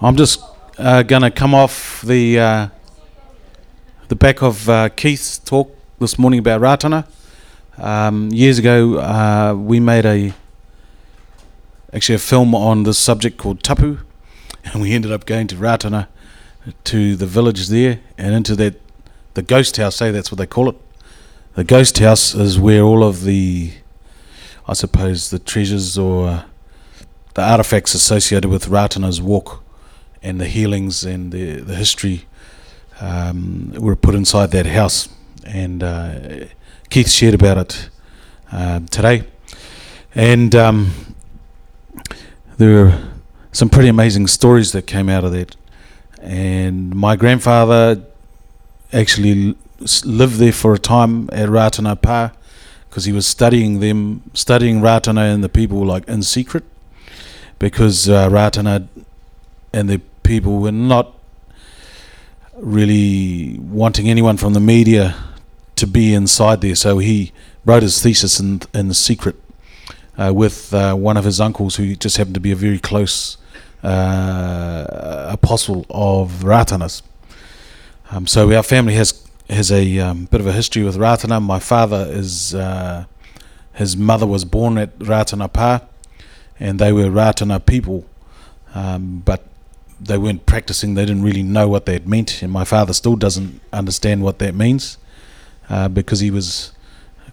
I'm just uh, going to come off the uh, the back of uh, Keith's talk this morning about Ratana. Um, years ago, uh, we made a actually a film on this subject called Tapu, and we ended up going to Ratana, to the village there, and into that the ghost house. Say that's what they call it. The ghost house is where all of the, I suppose, the treasures or the artifacts associated with Ratana's walk and the healings and the, the history um, were put inside that house. And uh, Keith shared about it uh, today. And um, there were some pretty amazing stories that came out of that. And my grandfather actually lived there for a time at Ratana Pa because he was studying them, studying Ratana and the people like in secret because uh, Ratana and the people were not really wanting anyone from the media to be inside there. So he wrote his thesis in in secret uh, with uh, one of his uncles, who just happened to be a very close uh, apostle of Ratanas. Um, so our family has has a um, bit of a history with Ratana. My father is uh, his mother was born at Ratana Pa, and they were Ratana people, um, but they weren't practicing. They didn't really know what that meant, and my father still doesn't understand what that means uh, because he was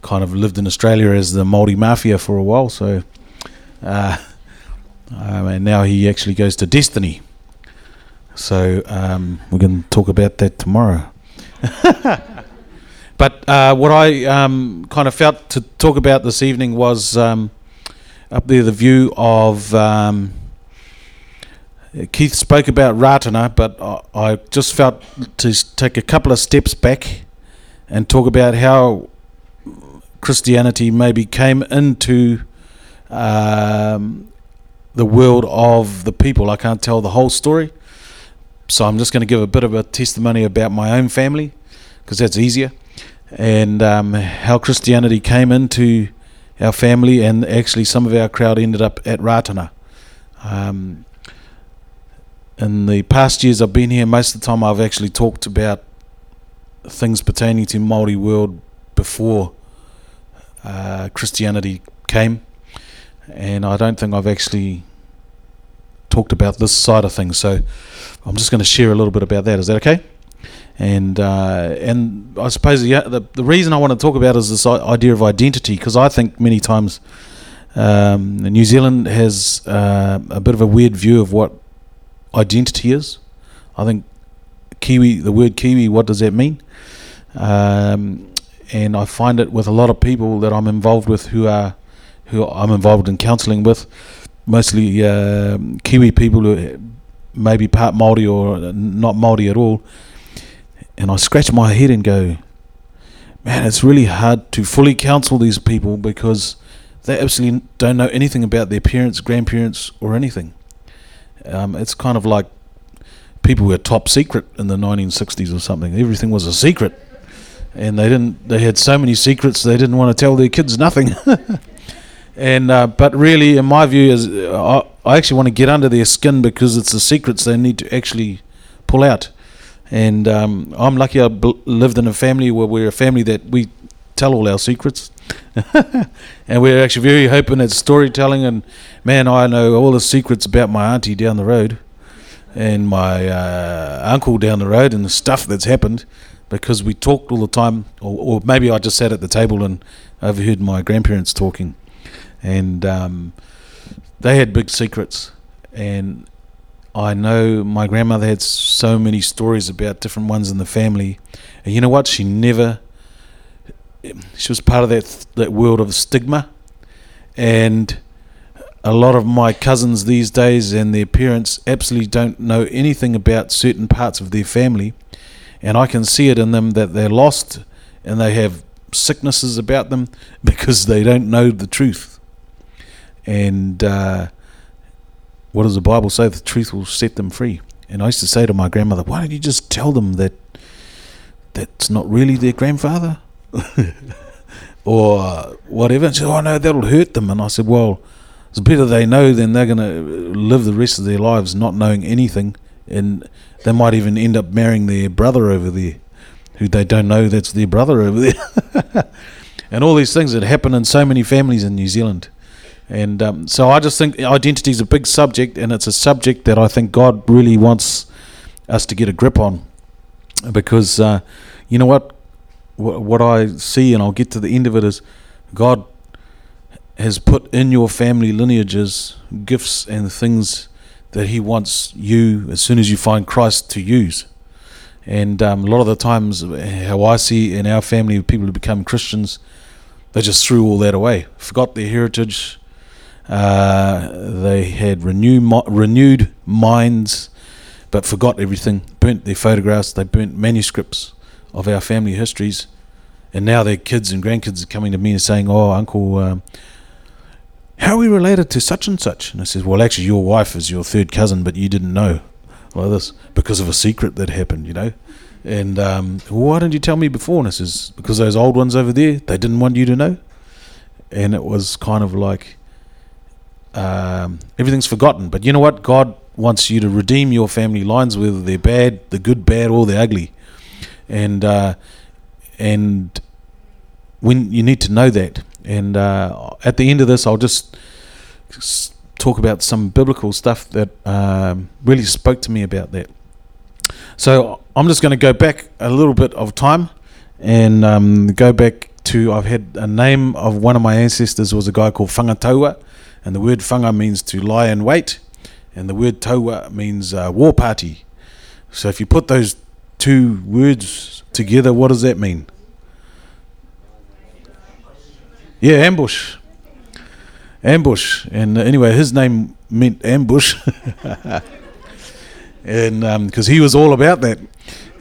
kind of lived in Australia as the Maori mafia for a while. So, uh, um, and now he actually goes to Destiny. So um, we can talk about that tomorrow. but uh, what I um, kind of felt to talk about this evening was um, up there the view of. Keith spoke about Ratana, but I, I just felt to take a couple of steps back and talk about how Christianity maybe came into um, the world of the people. I can't tell the whole story, so I'm just going to give a bit of a testimony about my own family because that's easier, and um, how Christianity came into our family, and actually some of our crowd ended up at Ratana. Um, in the past years I've been here, most of the time I've actually talked about things pertaining to Māori world before uh, Christianity came, and I don't think I've actually talked about this side of things. So I'm just going to share a little bit about that. Is that okay? And uh, and I suppose the, the, the reason I want to talk about is this idea of identity because I think many times um, New Zealand has uh, a bit of a weird view of what identity is. I think Kiwi, the word Kiwi, what does that mean? Um, and I find it with a lot of people that I'm involved with who are who I'm involved in counselling with, mostly uh, Kiwi people who may be part Maori or not Maori at all. And I scratch my head and go, man, it's really hard to fully counsel these people because they absolutely don't know anything about their parents, grandparents, or anything. Um, it's kind of like people were top secret in the 1960s or something. Everything was a secret, and they didn't. They had so many secrets they didn't want to tell their kids nothing. and uh, but really, in my view, is uh, I, I actually want to get under their skin because it's the secrets they need to actually pull out. And um, I'm lucky I b- lived in a family where we're a family that we tell all our secrets. and we're actually very open at storytelling. And man, I know all the secrets about my auntie down the road and my uh, uncle down the road and the stuff that's happened because we talked all the time. Or, or, maybe I just sat at the table and overheard my grandparents talking. And um, they had big secrets. And I know my grandmother had so many stories about different ones in the family. And you know what? She never she was part of that that world of stigma, and a lot of my cousins these days and their parents absolutely don't know anything about certain parts of their family, and I can see it in them that they're lost and they have sicknesses about them because they don't know the truth. And uh, what does the Bible say? The truth will set them free. And I used to say to my grandmother, "Why don't you just tell them that that's not really their grandfather?" or whatever. And she said, "Oh no, that'll hurt them." And I said, "Well, it's better they know than they're going to live the rest of their lives not knowing anything, and they might even end up marrying their brother over there, who they don't know that's their brother over there, and all these things that happen in so many families in New Zealand. And um, so I just think identity is a big subject, and it's a subject that I think God really wants us to get a grip on, because uh, you know what, what, I see, and I'll get to the end of it is, God has put in your family lineages gifts and things that He wants you, as soon as you find Christ, to use. And um, a lot of the times, how I see in our family, people who become Christians, they just threw all that away, forgot their heritage. Uh, they had renew, renewed minds, but forgot everything, burnt their photographs, they burnt manuscripts of our family histories. And now their kids and grandkids are coming to me and saying, Oh, Uncle, um, how are we related to such and such? And I says, well, actually, your wife is your third cousin, but you didn't know like this because of a secret that happened, you know. And um, why didn't you tell me before? And I says, because those old ones over there, they didn't want you to know. And it was kind of like um, everything's forgotten. But you know what? God wants you to redeem your family lines, whether they're bad, the good, bad, or the ugly. And uh, and when you need to know that and uh, at the end of this, I'll just talk about some biblical stuff that um, really spoke to me about that. So I'm just going to go back a little bit of time and um, go back to I've had a name of one of my ancestors was a guy called Whangataua, and the word whanga means to lie in wait, and the word taua means uh, war party. So if you put those two words together, what does that mean? Yeah, ambush. Ambush. And uh, anyway, his name meant ambush. and because um, he was all about that.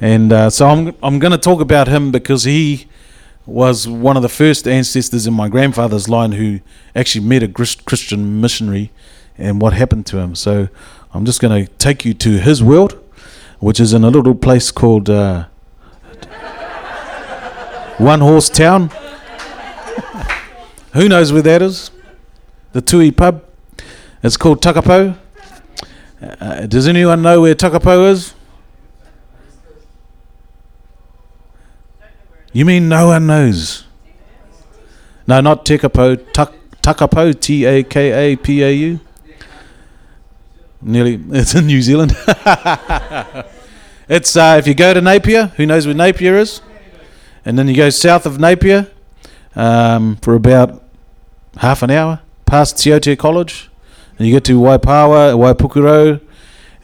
And uh, so I'm, I'm going to talk about him because he was one of the first ancestors in my grandfather's line who actually met a Christian missionary and what happened to him. So I'm just going to take you to his world, which is in a little place called uh, One Horse Town. Who knows where that is? The Tui pub. It's called Takapau. Uh, does anyone know where Takapau is? You mean no one knows? No, not Takapau. Tak, Takapau. T A K A P A U. Nearly. It's in New Zealand. it's uh, if you go to Napier. Who knows where Napier is? And then you go south of Napier um, for about half an hour past Te Aute College, and you get to Waipawa, Waipukurau,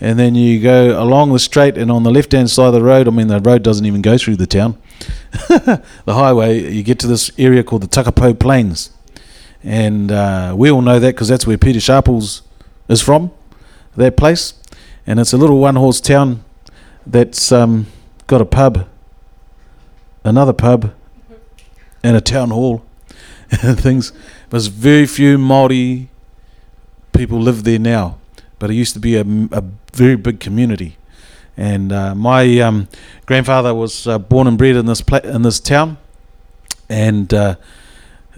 and then you go along the straight and on the left hand side of the road. I mean, the road doesn't even go through the town. the highway, you get to this area called the Takapau Plains, and uh, we all know that because that's where Pita Sharples is from, that place, and it's a little one horse town that's um, got a pub, another pub, and a town hall, and things. There's very few Maori people live there now, but it used to be a, a very big community. And uh, my um, grandfather was uh, born and bred in this pla- in this town, and uh,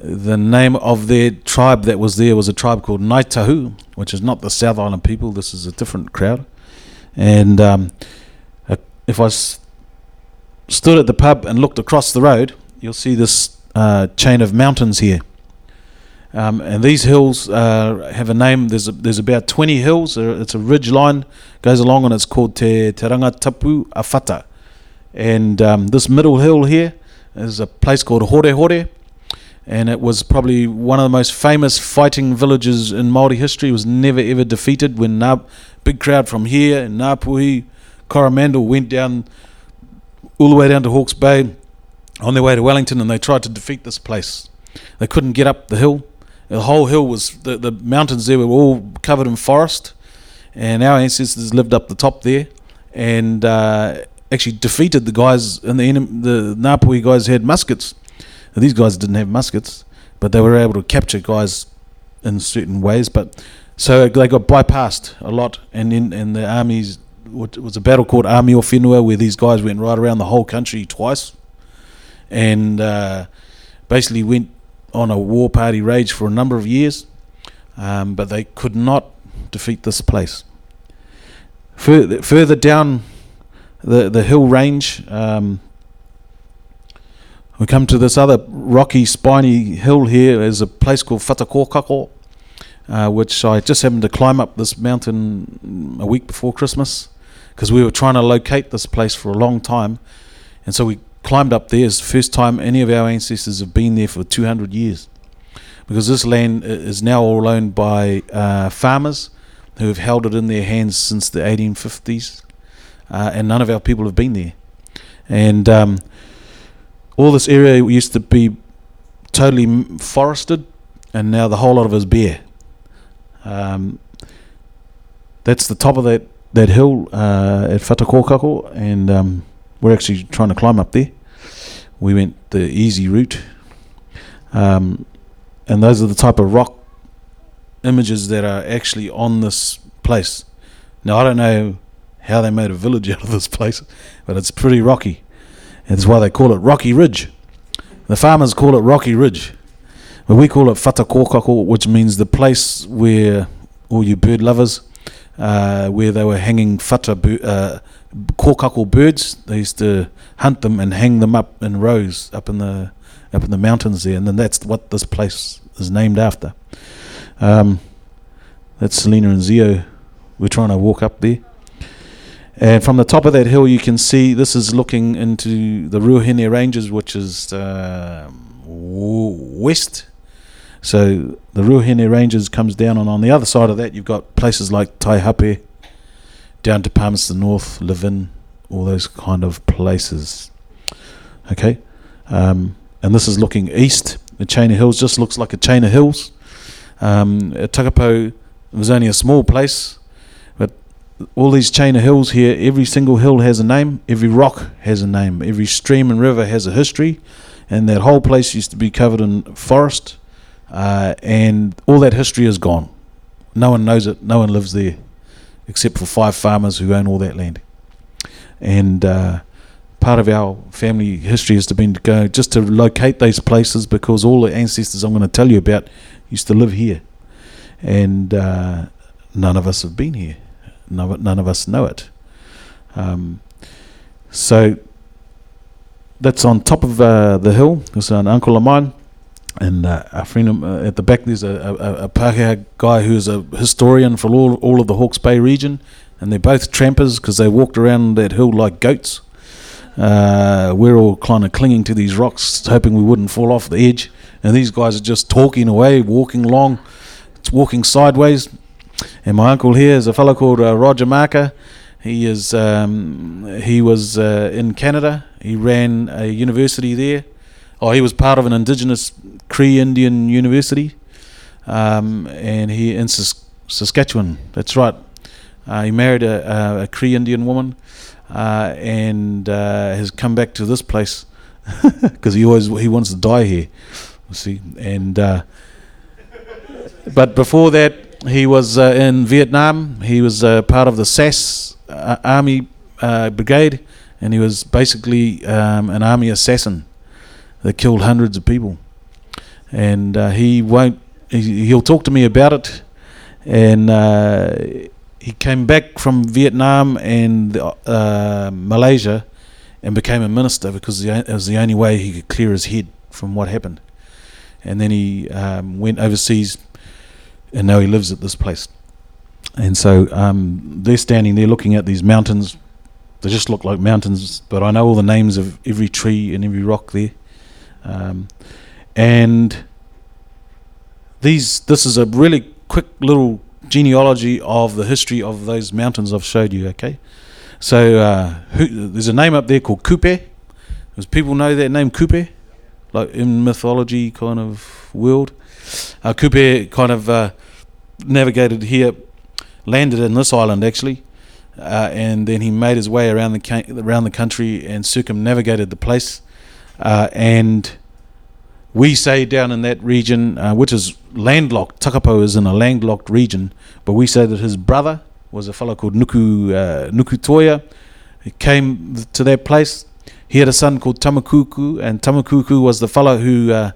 the name of their tribe that was there was a tribe called Ngaitahu, which is not the South Island people. This is a different crowd. And um, uh, if I s- stood at the pub and looked across the road, you'll see this uh, chain of mountains here. Um, and these hills uh, have a name. There's a, there's about 20 hills. It's a ridge line goes along, and it's called Te, Te Rangatapu Awhata. And um, this middle hill here is a place called Hore Hore, and it was probably one of the most famous fighting villages in Maori history. It was never ever defeated. When Ngā, big crowd from here in Ngāpuhi, Coromandel went down all the way down to Hawke's Bay on their way to Wellington, and they tried to defeat this place. They couldn't get up the hill the whole hill was the, the mountains there were all covered in forest, and our ancestors lived up the top there, and uh, actually defeated the guys. And the the guys had muskets. Now, these guys didn't have muskets, but they were able to capture guys in certain ways. But so they got bypassed a lot, and then and the armies. It was a battle called Amiowhenua, where these guys went right around the whole country twice, and uh, basically went on a war party rage for a number of years. um, but they could not defeat this place. Further, further down the, the hill range, um, we come to this other rocky, spiny hill here. There's a place called Whatakokako, uh, which I just happened to climb up this mountain a week before Christmas because we were trying to locate this place for a long time. And so we climbed up there. It's the first time any of our ancestors have been there for 200 years because this land is now all owned by uh, farmers who have held it in their hands since the 1850s, uh, and none of our people have been there. And um, all this area used to be totally forested, and now the whole lot of it is bare. Um, that's the top of that that hill uh, at Whatakokako, and um, we're actually trying to climb up there. We went the easy route, um, and those are the type of rock images that are actually on this place. Now I don't know how they made a village out of this place, but it's pretty rocky. That's why they call it Rocky Ridge. The farmers call it Rocky Ridge. But we call it Whatakokako, which means the place where all you bird lovers, uh, where they were hanging whata uh, kokako birds. They used to hunt them and hang them up in rows up in the up in the mountains there, and then that's what this place is named after. Um, that's Selena and Zio. We're trying to walk up there. And from the top of that hill, you can see this is looking into the Ruahine Ranges, which is uh, west. So the Ruahine Ranges comes down, and on the other side of that, you've got places like Taihape, down to Palmerston North, Levin, all those kind of places. Okay, um, and this is looking east. The chain of hills just looks like a chain of hills. Um, Takapau was only a small place, all these chain of hills here, every single hill has a name, every rock has a name, every stream and river has a history, and that whole place used to be covered in forest, uh, and all that history is gone. No one knows it, no one lives there, except for five farmers who own all that land. And uh, part of our family history has to been to go just to locate those places because all the ancestors I'm going to tell you about used to live here, and uh, none of us have been here. None, of us know it. Um, so that's on top of uh, the hill. There's an uncle of mine, and uh, a friend uh, at the back. There's a, a, a Pākehā guy who's a historian for all all of the Hawke's Bay region, and they're both trampers because they walked around that hill like goats. Uh, we're all kind of clinging to these rocks, hoping we wouldn't fall off the edge and these guys are just talking away, walking along, it's walking sideways. And my uncle here is a fellow called uh, Roger Marker. He is um, he was uh, in Canada. He ran a university there. Oh, he was part of an indigenous Cree Indian university, um, and he in Sask- Saskatchewan. That's right. Uh, he married a, a, a, Cree Indian woman, uh, and uh, has come back to this place because he always he wants to die here You see. And uh, but before that, he was uh, in Vietnam. He was uh, part of the SAS uh, Army uh, Brigade, and he was basically um, an army assassin that killed hundreds of people. And uh, he won't. He, he'll talk to me about it, and he came back from Vietnam and Malaysia and became a minister because it was the only way he could clear his head from what happened and then he um, went overseas, and now he lives at this place. And so um, they're standing there looking at these mountains. They just look like mountains, but I know all the names of every tree and every rock there. Um, and these, this is a really quick little genealogy of the history of those mountains I've showed you. Okay, so uh, who, there's a name up there called Kupe. Does people know that name Kupe? like in mythology kind of world. Uh, Kupe kind of uh, navigated here, landed in this island actually, uh, and then he made his way around the ca- around the country and circumnavigated the place. Uh, and we say down in that region, uh, which is landlocked, Takapau is in a landlocked region, but we say that his brother was a fellow called Nuku uh, Nuku Toya. He came to that place he had a son called Tamakuku, and Tamakuku was the fellow who uh,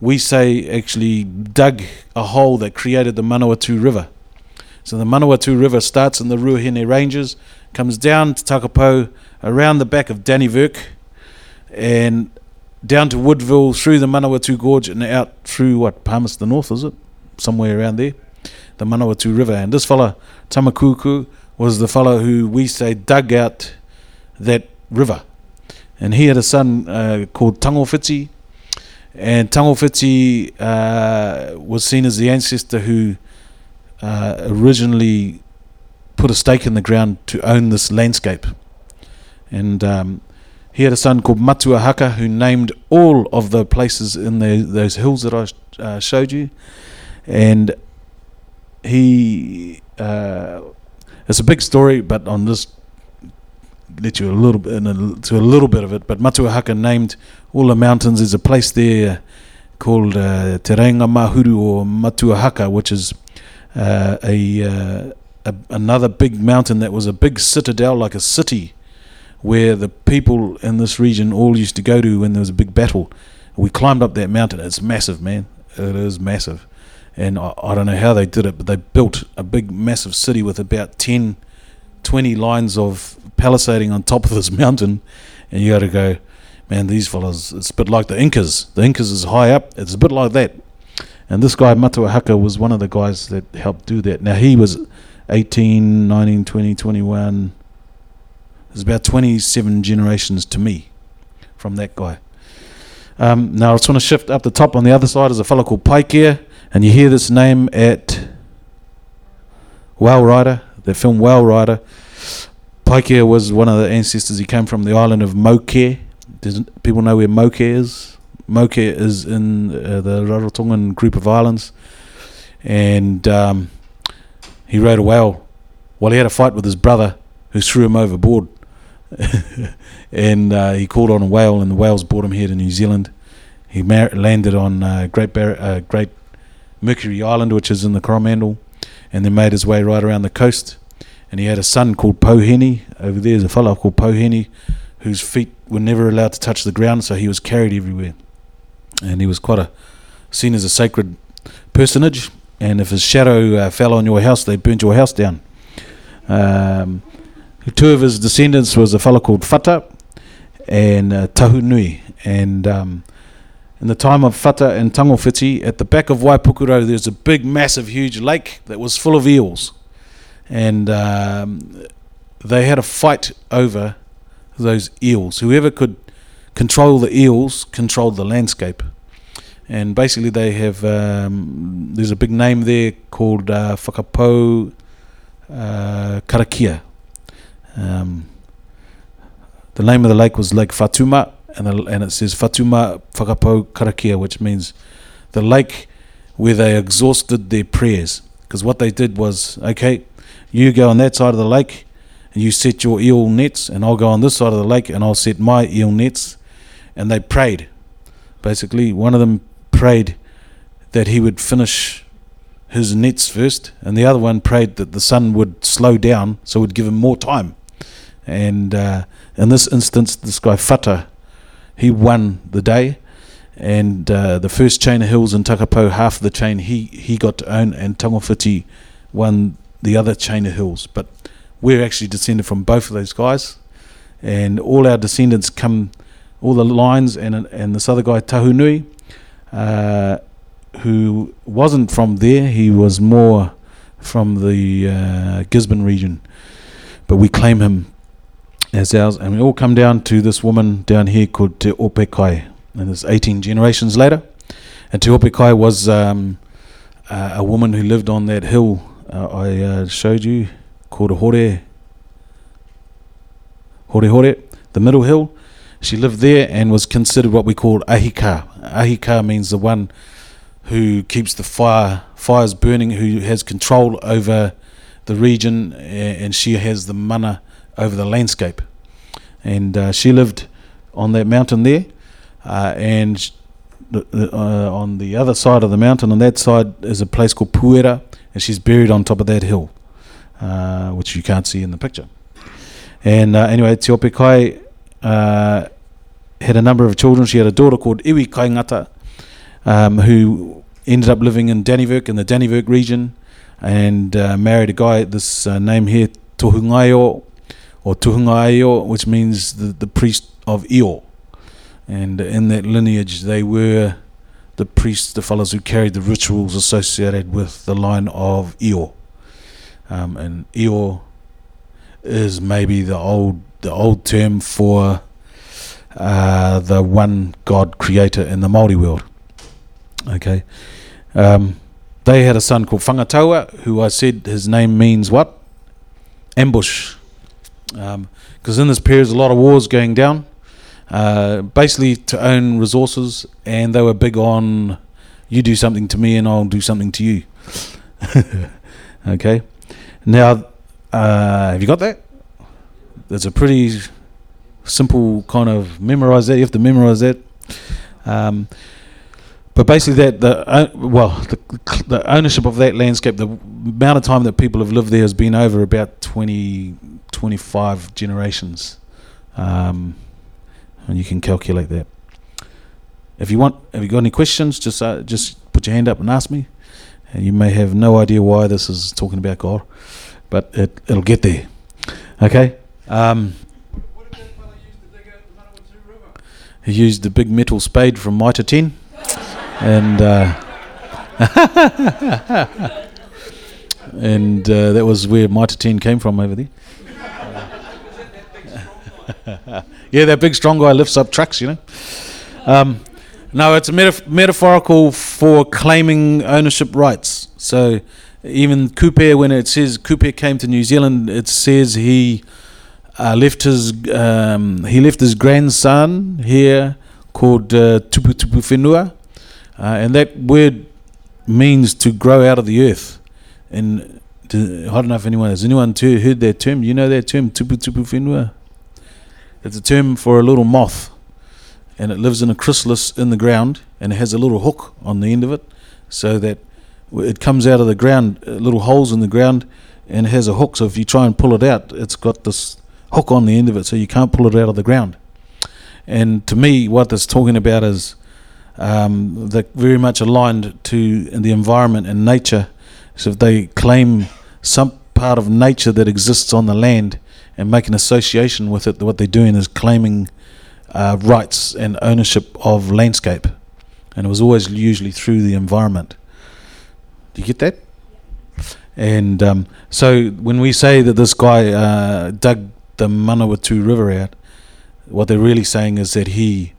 we say actually dug a hole that created the Manawatu River. So the Manawatu River starts in the Ruahine Ranges, comes down to Takapau, around the back of Dannevirke, and down to Woodville, through the Manawatu Gorge, and out through what, Palmerston North, is it? Somewhere around there, the Manawatu River. And this fella, Tamakuku, was the fellow who we say dug out that river. And he had a son uh, called Tangofiti, and Tangofiti uh, was seen as the ancestor who uh, originally put a stake in the ground to own this landscape. And um, he had a son called Matuahaka who named all of the places in the, those hills that I uh, showed you. And he, uh, it's a big story, but on this let you a little bit to a little bit of it. But Matuahaka named all the mountains. There's a place there called uh, Te Reinga Mahuru or Matuahaka, which is uh, a, uh, a, another big mountain that was a big citadel, like a city, where the people in this region all used to go to when there was a big battle. We climbed up that mountain. It's massive, man. It is massive. And I, I don't know how they did it, but they built a big, massive city with about 10, 20 lines of palisading on top of this mountain, and you got to go, man, these fellas, it's a bit like the Incas. The Incas is high up, it's a bit like that. And this guy, Matuahaka, was one of the guys that helped do that. Now, he was 18, 19, 20, 21. There's about 27 generations to me from that guy. Um, now, I just want to shift up the top. On the other side is a fellow called Paikea, and you hear this name at Whale Rider, the film Whale Rider. Paikea was one of the ancestors. He came from the island of Moke. Does people know where Moke is? Moke is in uh, the Rarotongan group of islands, and um, he rode a whale. Well, he had a fight with his brother, who threw him overboard, and uh, he called on a whale, and the whales brought him here to New Zealand. He mar- landed on uh, Great Bar- uh, Great Mercury Island, which is in the Coromandel, and then made his way right around the coast and he had a son called Poheni. Over there's a fellow called Poheni, whose feet were never allowed to touch the ground, so he was carried everywhere, and he was quite a seen as a sacred personage. And if his shadow uh, fell on your house, they burned your house down. Um, two of his descendants was a fellow called Fata and uh, Tahunui, and um, in the time of Fata and Tangofiti, at the back of Waipukuro, there's a big, massive, huge lake that was full of eels and um, they had a fight over those eels. Whoever could control the eels controlled the landscape. And basically, they have um, there's a big name there called uh, Whakapau uh, Karakia. Um, the name of the lake was Lake Whatumā, and, the, and it says Whatumā Whakapau Karakia, which means the lake where they exhausted their prayers. Because what they did was, okay, you go on that side of the lake and you set your eel nets, and I'll go on this side of the lake and I'll set my eel nets. And they prayed. Basically, one of them prayed that he would finish his nets first, and the other one prayed that the sun would slow down so it would give him more time. And uh, in this instance, this guy Fata, he won the day, and uh, the first chain of hills in Takapau, half the chain he, he got to own, and Tangofiti won the other chain of hills. But we're actually descended from both of those guys, and all our descendants come, all the lines, and and this other guy Tahunui, uh, who wasn't from there. He was more from the uh, Gisborne region, but we claim him as ours, and we all come down to this woman down here called Te Opekai, and it's 18 generations later. And Te Opekai was um, uh, a woman who lived on that hill uh, I uh, showed you called a Hore. Hore Hore, the middle hill. She lived there and was considered what we call ahika. Ahika means the one who keeps the fire fires burning, who has control over the region, and she has the mana over the landscape. And uh, she lived on that mountain there, uh, and uh, on the other side of the mountain, on that side, is a place called Puera, and she's buried on top of that hill, uh, which you can't see in the picture. And uh, anyway, Te Opekai uh, had a number of children. She had a daughter called Iwi Kaingata, um, who ended up living in Dannevirke in the Dannevirke region, and uh, married a guy. This uh, name here, Tohungaio, or Tuhungaio, which means the, the priest of Io. And in that lineage, they were the priests, the fellows who carried the rituals associated with the line of Io. Um, and Io is maybe the old the old term for uh, the one God creator in the Maori world. Okay, um, they had a son called Whangataua, who I said his name means what? Ambush. Because um, in this period, there's a lot of wars going down, uh, basically to own resources, and they were big on you do something to me and I'll do something to you. okay, now uh, have you got that? It's a pretty simple kind of memorize that. You have to memorize that. Um, but basically, that the uh, well, the, the ownership of that landscape, the amount of time that people have lived there has been over about 20, 25 generations, um, and you can calculate that. If you want, if you got any questions, just uh, just put your hand up and ask me. And you may have no idea why this is talking about God, but it it'll get there. Okay. Um, he used the big metal spade from Mitre 10 and uh, and uh, that was where Mitre 10 came from over there. yeah, that big strong guy lifts up trucks, you know. Um, no, it's metaf- metaphorical for claiming ownership rights. So even Kupe, when it says Kupe came to New Zealand, it says he uh, left his um, he left his grandson here called uh, Tupu Tupu Whenua, uh, and that word means to grow out of the earth. And to, I don't know if anyone has anyone heard that term. You know that term, tupu tupu whenua? It's a term for a little moth, and it lives in a chrysalis in the ground, and it has a little hook on the end of it, so that it comes out of the ground, uh, little holes in the ground, and it has a hook. So if you try and pull it out, it's got this hook on the end of it, so you can't pull it out of the ground. And to me, what that's talking about is um, they're very much aligned to the environment and nature. So if they claim some part of nature that exists on the land and make an association with it, what they're doing is claiming uh, rights and ownership of landscape. And it was always usually through the environment. Do you get that? And um, so when we say that this guy uh, dug the Manawatu River out, what they're really saying is that he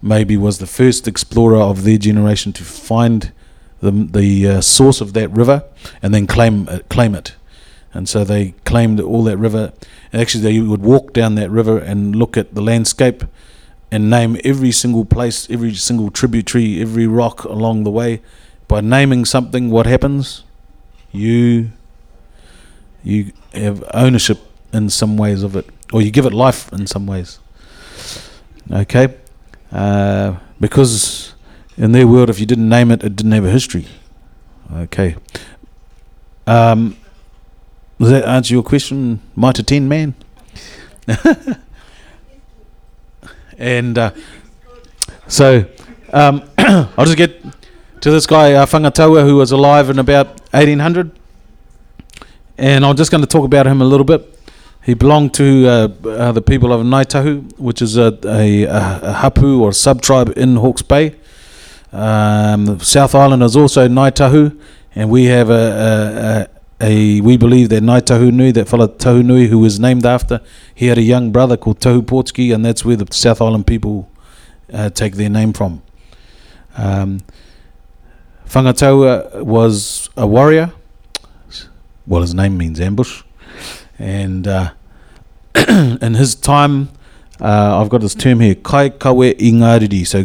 maybe was the first explorer of their generation to find the the uh, source of that river and then claim uh, claim it. And so they claimed all that river. Actually, they would walk down that river and look at the landscape and name every single place, every single tributary, every rock along the way. By naming something, what happens? You you have ownership in some ways of it, or you give it life in some ways. Okay, uh, because in their world, if you didn't name it, it didn't have a history. Okay. Um, does that answer your question, Mitre 10 man? and uh, so um, I'll just get to this guy, uh, who was alive in about 1800. And I'm just going to talk about him a little bit. He belonged to uh, uh, the people of Ngaitahu, which is a, a, a hapu or sub tribe in Hawke's Bay. Um, South Island is also Ngaitahu, and we have a, a, we believe that Ngaitahu Nui, that fellow Tahu Nui, who was named after, he had a young brother called Tahu Pōtiki, and that's where the South Island people uh, take their name from. Um, Whangataua was a warrior. Well, his name means ambush and uh, in his time, uh, I've got this term here, kai kawe ingariri. So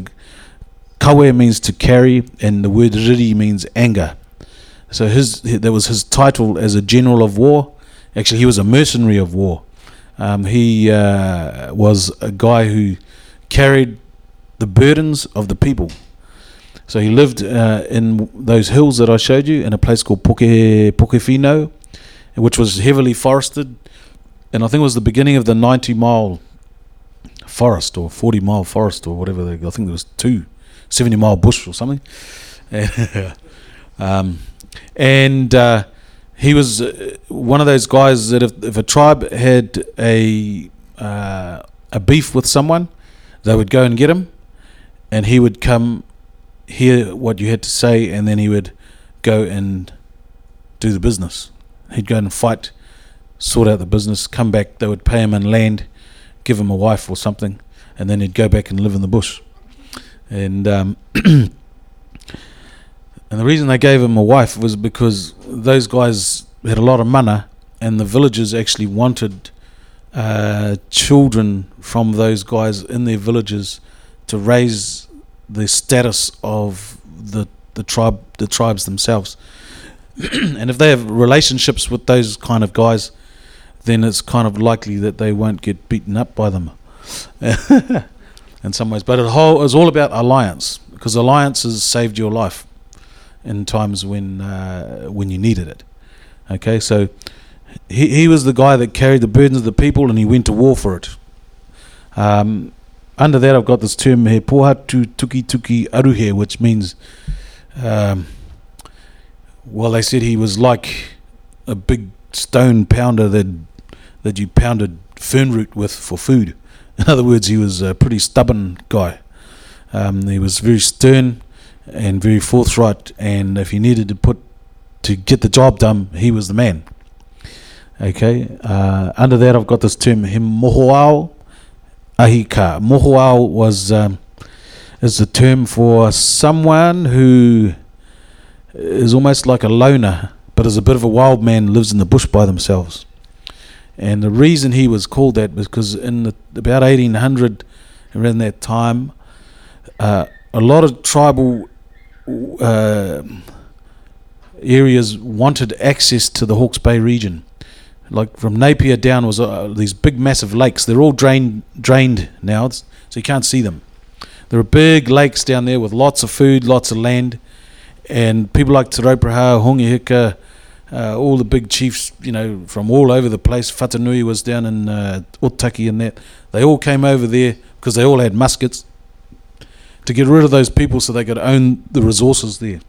kawe means to carry, and the word riri means anger. So his that was his title as a general of war. Actually, he was a mercenary of war. Um, he uh, was a guy who carried the burdens of the people. So he lived uh, in those hills that I showed you in a place called Poke, Pokefino, which was heavily forested. And I think it was the beginning of the 90 mile forest or 40 mile forest or whatever. They, I think there was two 70 mile bush or something. um, and uh, he was uh, one of those guys that if, if a tribe had a uh, a beef with someone, they would go and get him, and he would come hear what you had to say, and then he would go and do the business. He'd go and fight, sort out the business, come back. They would pay him in land, give him a wife or something, and then he'd go back and live in the bush. And um, and the reason they gave him a wife was because those guys had a lot of mana, and the villagers actually wanted uh, children from those guys in their villages to raise the status of the the tribe the tribes themselves. and if they have relationships with those kind of guys, then it's kind of likely that they won't get beaten up by them. in some ways, but it whole is all about alliance because alliances saved your life in times when uh, when you needed it. Okay, so he he was the guy that carried the burdens of the people and he went to war for it. Um, under that, I've got this term here, pohatu tuki tuki aruhe, which means, um, well, they said he was like a big stone pounder that that you pounded fern root with for food. In other words, he was a pretty stubborn guy. Um, he was very stern and very forthright, and if he needed to put to get the job done, he was the man. Okay. Uh, under that, I've got this term, him mohoao ahika. Mohoao was um, is a term for someone who is almost like a loner, but is a bit of a wild man, lives in the bush by themselves. And the reason he was called that was because in the, about 1800, around that time, uh, a lot of tribal uh, areas wanted access to the Hawke's Bay region. Like from Napier down was uh, these big massive lakes. They're all drained drained now, so you can't see them. There are big lakes down there with lots of food, lots of land, and people like Te Rauparaha, Hongi Hika, uh, all the big chiefs, you know, from all over the place. Whatanui was down in uh, Otaki and that. They all came over there because they all had muskets to get rid of those people so they could own the resources there.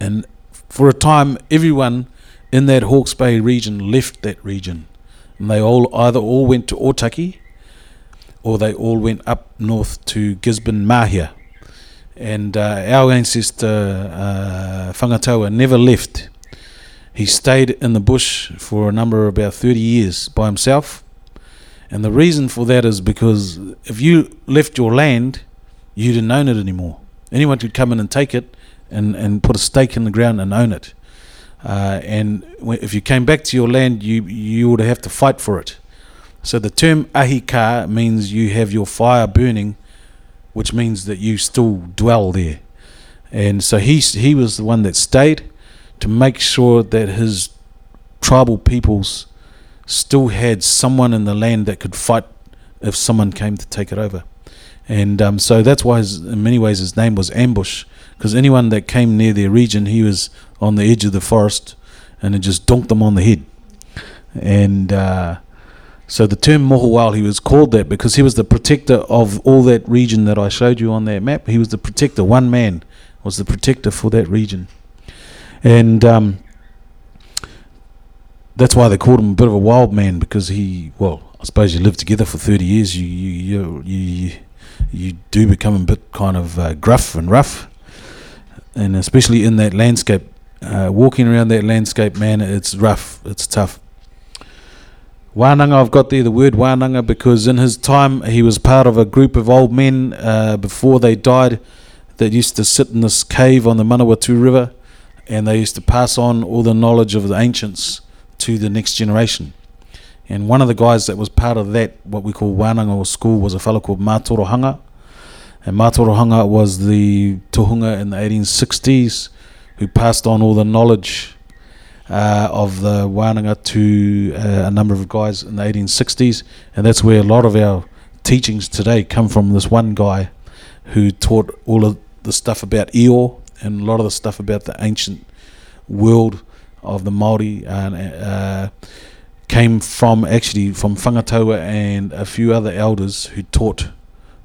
And for a time, everyone in that Hawke's Bay region left that region. And they all either all went to Otaki or they all went up north to Gisborne Mahia. And uh, our ancestor, uh, Whangataua, never left. He stayed in the bush for a number of about 30 years by himself. And the reason for that is because if you left your land, you didn't own it anymore. Anyone could come in and take it and, and put a stake in the ground and own it. Uh, and if you came back to your land, you you would have to fight for it. So the term ahika means you have your fire burning, which means that you still dwell there. And so he he was the one that stayed to make sure that his tribal peoples still had someone in the land that could fight if someone came to take it over. And um, so that's why, his, in many ways, his name was Ambush, because anyone that came near their region, he was on the edge of the forest, and it just donked them on the head. And uh, so the term Mohoao, he was called that because he was the protector of all that region that I showed you on that map. He was the protector. One man was the protector for that region, and um, that's why they called him a bit of a wild man because he, well, I suppose you live together for thirty years, you you you. you you do become a bit kind of uh, gruff and rough, and especially in that landscape, uh, walking around that landscape, man, it's rough, it's tough. Wananga, I've got there the word Wananga because in his time he was part of a group of old men uh, before they died that used to sit in this cave on the Manawatu River and they used to pass on all the knowledge of the ancients to the next generation. And one of the guys that was part of that, what we call Wananga or school, was a fellow called Matorohanga. And Matorohanga was the tohunga in the 1860s who passed on all the knowledge uh, of the Wananga to uh, a number of guys in the 1860s. And that's where a lot of our teachings today come from this one guy who taught all of the stuff about Io and a lot of the stuff about the ancient world of the Māori. And, uh, came from actually from Whangataua and a few other elders who taught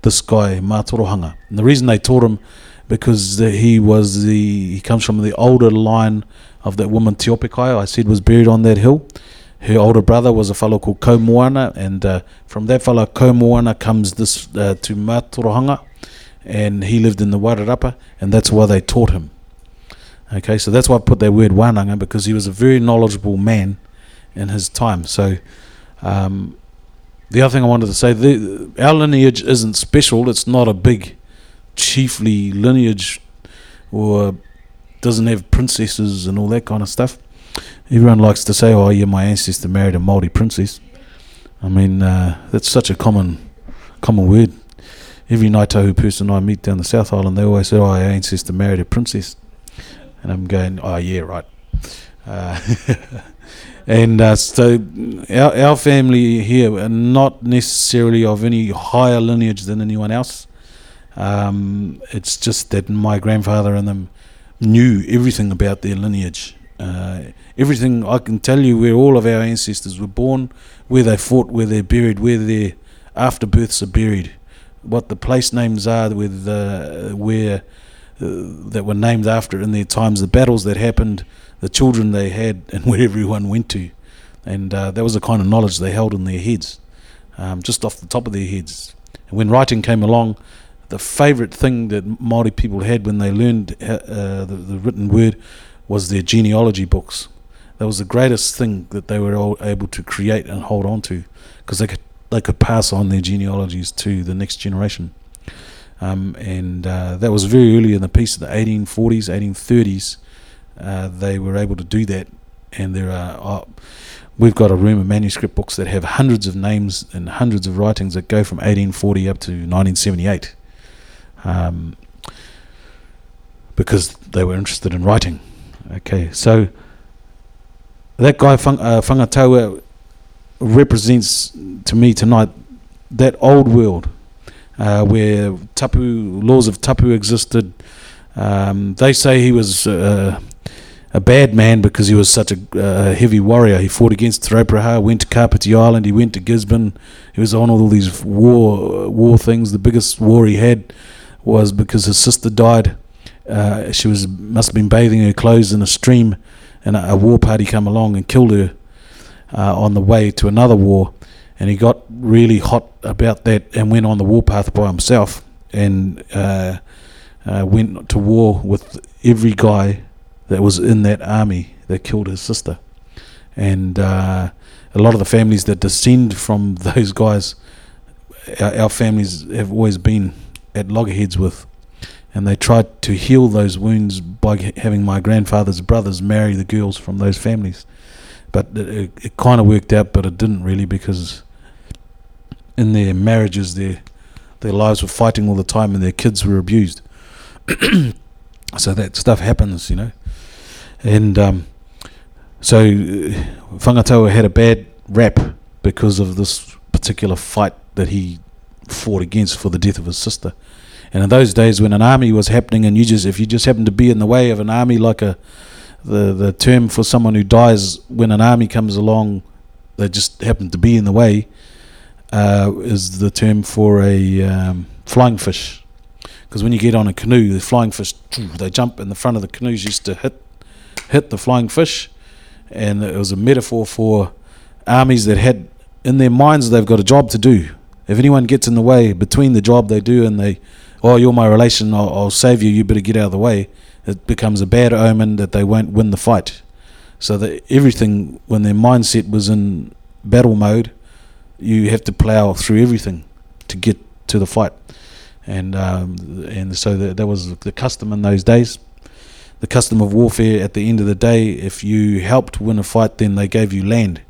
this guy Mātorohanga. And the reason they taught him because the, he was the he comes from the older line of that woman Teopekai I said was buried on that hill. Her older brother was a fellow called Kaumoana, and uh, from that fellow Kaumoana comes this uh, to Mātorohanga, and he lived in the Wairarapa, and that's why they taught him. Okay, so that's why I put that word Wananga because he was a very knowledgeable man in his time. So, um, the other thing I wanted to say, the, our lineage isn't special. It's not a big, chiefly lineage, or doesn't have princesses and all that kind of stuff. Everyone likes to say, "Oh, yeah, my ancestor married a Maori princess." I mean, uh, that's such a common, common word. Every Ngāi person I meet down the South Island, they always say, "Oh, our ancestor married a princess." And I'm going, oh, yeah, right. Uh, and uh, so our, our family here are not necessarily of any higher lineage than anyone else. Um, it's just that my grandfather and them knew everything about their lineage. Uh, everything I can tell you where all of our ancestors were born, where they fought, where they're buried, where their afterbirths are buried, what the place names are, with uh, where that were named after in their times, the battles that happened, the children they had, and where everyone went to. And uh, that was the kind of knowledge they held in their heads, um, just off the top of their heads. And when writing came along, the favourite thing that Māori people had when they learned uh, uh, the, the, written word was their genealogy books. That was the greatest thing that they were able to create and hold on to, because they could they could pass on their genealogies to the next generation. Um, and uh, that was very early in the piece of the 1840s, 1830s. Uh, they were able to do that, and there are. Uh, we've got a room of manuscript books that have hundreds of names and hundreds of writings that go from 1840 up to 1978, um, because they were interested in writing. Okay, so that guy Fung, uh, represents to me tonight that old world uh, where tapu laws of tapu existed. Um, they say he was uh, a bad man because he was such a uh, heavy warrior. He fought against Te went to Kapiti Island, he went to Gisborne. He was on all these war war things. The biggest war he had was because his sister died. Uh, she was must have been bathing her clothes in a stream, and a, a war party came along and killed her uh, on the way to another war and he got really hot about that and went on the warpath by himself and uh, uh, went to war with every guy that was in that army that killed his sister. And uh, a lot of the families that descend from those guys, our, our families have always been at loggerheads with. And they tried to heal those wounds by having my grandfather's brothers marry the girls from those families. But it, it, it kind of worked out, but it didn't really because in their marriages, their their lives were fighting all the time, and their kids were abused. so that stuff happens, you know. And um, so uh, Whangataua had a bad rap because of this particular fight that he fought against for the death of his sister. And in those days, when an army was happening, and you just if you just happened to be in the way of an army, like a the the term for someone who dies when an army comes along, they just happen to be in the way uh, is the term for a um, flying fish. Because when you get on a canoe, the flying fish they jump in the front of the canoes used to hit hit the flying fish, and it was a metaphor for armies that had in their minds they've got a job to do. If anyone gets in the way between the job they do and they, oh, you're my relation, I'll, I'll save you. You better get out of the way. It becomes a bad omen that they won't win the fight. So that everything, when their mindset was in battle mode, you have to plow through everything to get to the fight, and um, and so that, that was the custom in those days. The custom of warfare. At the end of the day, if you helped win a fight, then they gave you land.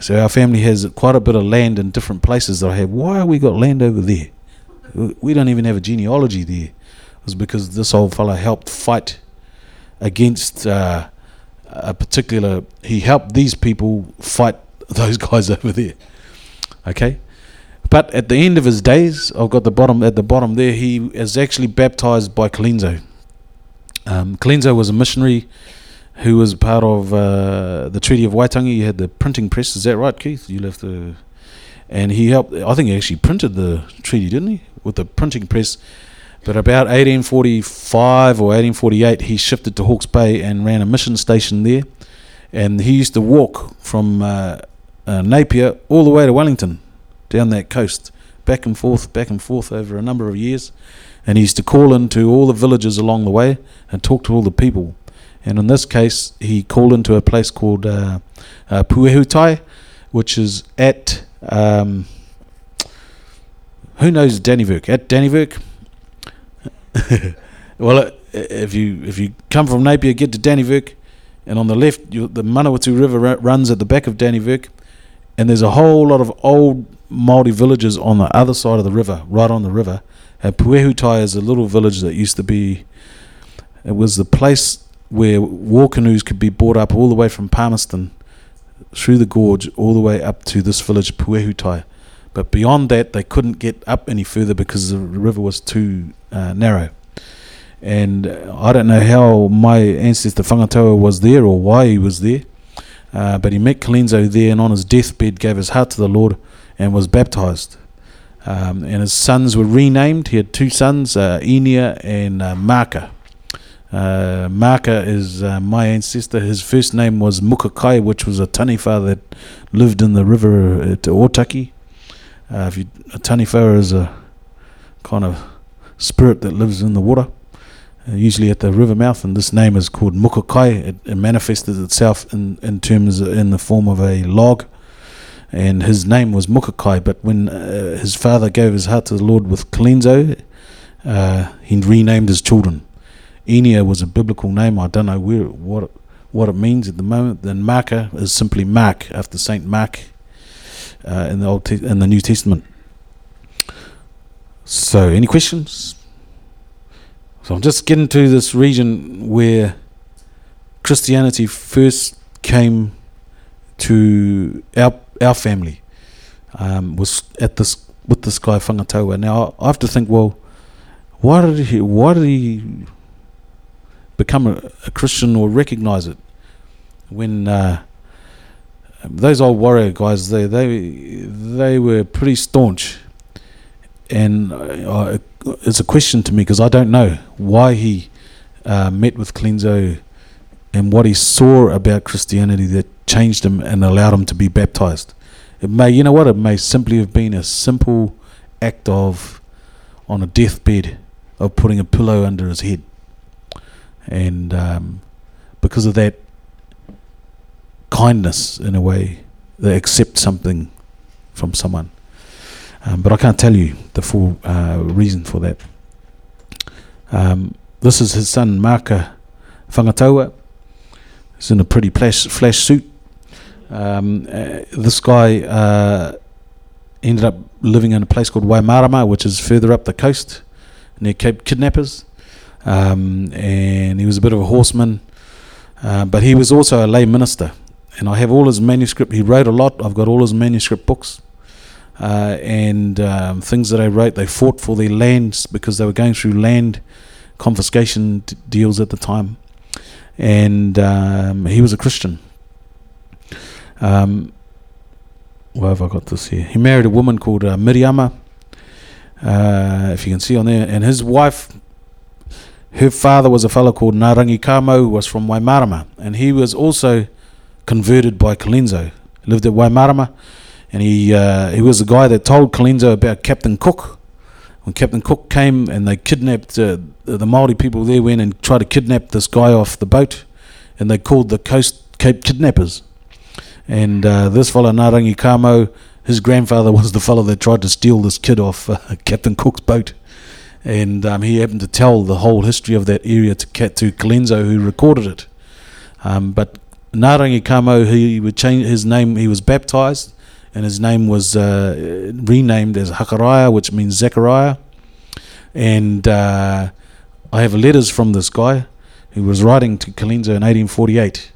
So our family has quite a bit of land in different places that I have. Why have we got land over there? We don't even have a genealogy there. It was because this old fellow helped fight against uh, a particular. He helped these people fight those guys over there. Okay? But at the end of his days, I've got the bottom at the bottom there, he is actually baptized by Colenso. Um, was a missionary who was part of uh, the Treaty of Waitangi. You had the printing press, is that right, Keith? You left the. and he helped. I think he actually printed the treaty, didn't he, with the printing press. But about 1845 or 1848, he shifted to Hawke's Bay and ran a mission station there. And he used to walk from uh, uh, Napier all the way to Wellington, down that coast, back and forth, back and forth over a number of years. And he used to call into all the villages along the way and talk to all the people. And in this case, he called into a place called uh, uh, Puehutai, which is at, um, who knows Dannevirke? At Dannevirke? well, if you if you come from Napier, get to Dannevirke, and on the left, you, the Manawatu River runs at the back of Dannevirke, and there's a whole lot of old Maori villages on the other side of the river, right on the river. And Puehutai is a little village that used to be. It was the place where war canoes could be brought up all the way from Palmerston, through the gorge, all the way up to this village Puehutai. But beyond that, they couldn't get up any further because the river was too uh, narrow. And uh, I don't know how my ancestor Whangataua was there or why he was there, uh, but he met Colenso there and on his deathbed gave his heart to the Lord and was baptized. Um, and his sons were renamed. He had two sons, uh, Enia and uh, Maka. Uh, Maka is uh, my ancestor. His first name was Mukakai, which was a taniwha that lived in the river at Otaki. Uh, if you, a taniwha is a kind of spirit that lives in the water, uh, usually at the river mouth, and this name is called Mukakai. It, it manifested itself in, in terms in the form of a log, and his name was Mukakai. But when uh, his father gave his heart to the Lord with Colenso, uh, he renamed his children. Enia was a biblical name. I don't know where what what it means at the moment. Then Maka is simply Mark after Saint Mark uh, in the Old Te- in the New Testament. So, any questions? So, I'm just getting to this region where Christianity first came to our our family. Um, was at this with this guy Whangataua. Now, I have to think. Well, why did he? Why did he become a, a Christian or recognize it when? Uh, those old warrior guys, they they they were pretty staunch, and uh, it's a question to me because I don't know why he uh, met with Colenso and what he saw about Christianity that changed him and allowed him to be baptized. It may, you know what, it may simply have been a simple act of, on a deathbed, of putting a pillow under his head, and um, because of that kindness in a way. They accept something from someone. Um, but I can't tell you the full uh, reason for that. Um, this is his son, Marka Whangataua. He's in a pretty flash, flash suit. Um, uh, this guy uh, ended up living in a place called Waimarama, which is further up the coast near Cape Kidnappers. Um, and he was a bit of a horseman, uh, but he was also a lay minister and I have all his manuscript. He wrote a lot. I've got all his manuscript books. Uh, and um, things that I wrote, they fought for their lands because they were going through land confiscation deals at the time. And um, he was a Christian. Um, where have I got this here? He married a woman called uh, Miriama, uh, if you can see on there. And his wife, her father was a fellow called Narangi Kamo, who was from Waimarama. And he was also converted by Colenso. Lived at Waimarama, and he uh, he was the guy that told Colenso about Captain Cook. When Captain Cook came and they kidnapped uh, the Maori people there went and tried to kidnap this guy off the boat, and they called the coast Cape Kidnappers. And uh, this fellow Narangi Kamo, his grandfather was the fellow that tried to steal this kid off uh, Captain Cook's boat. And um, he happened to tell the whole history of that area to, to Colenso, who recorded it. Um, but Narangi Kamo, he would change his name. He was baptized, and his name was uh, renamed as Hakaraia, which means Zechariah. And uh, I have letters from this guy who was writing to Colenso in 1848,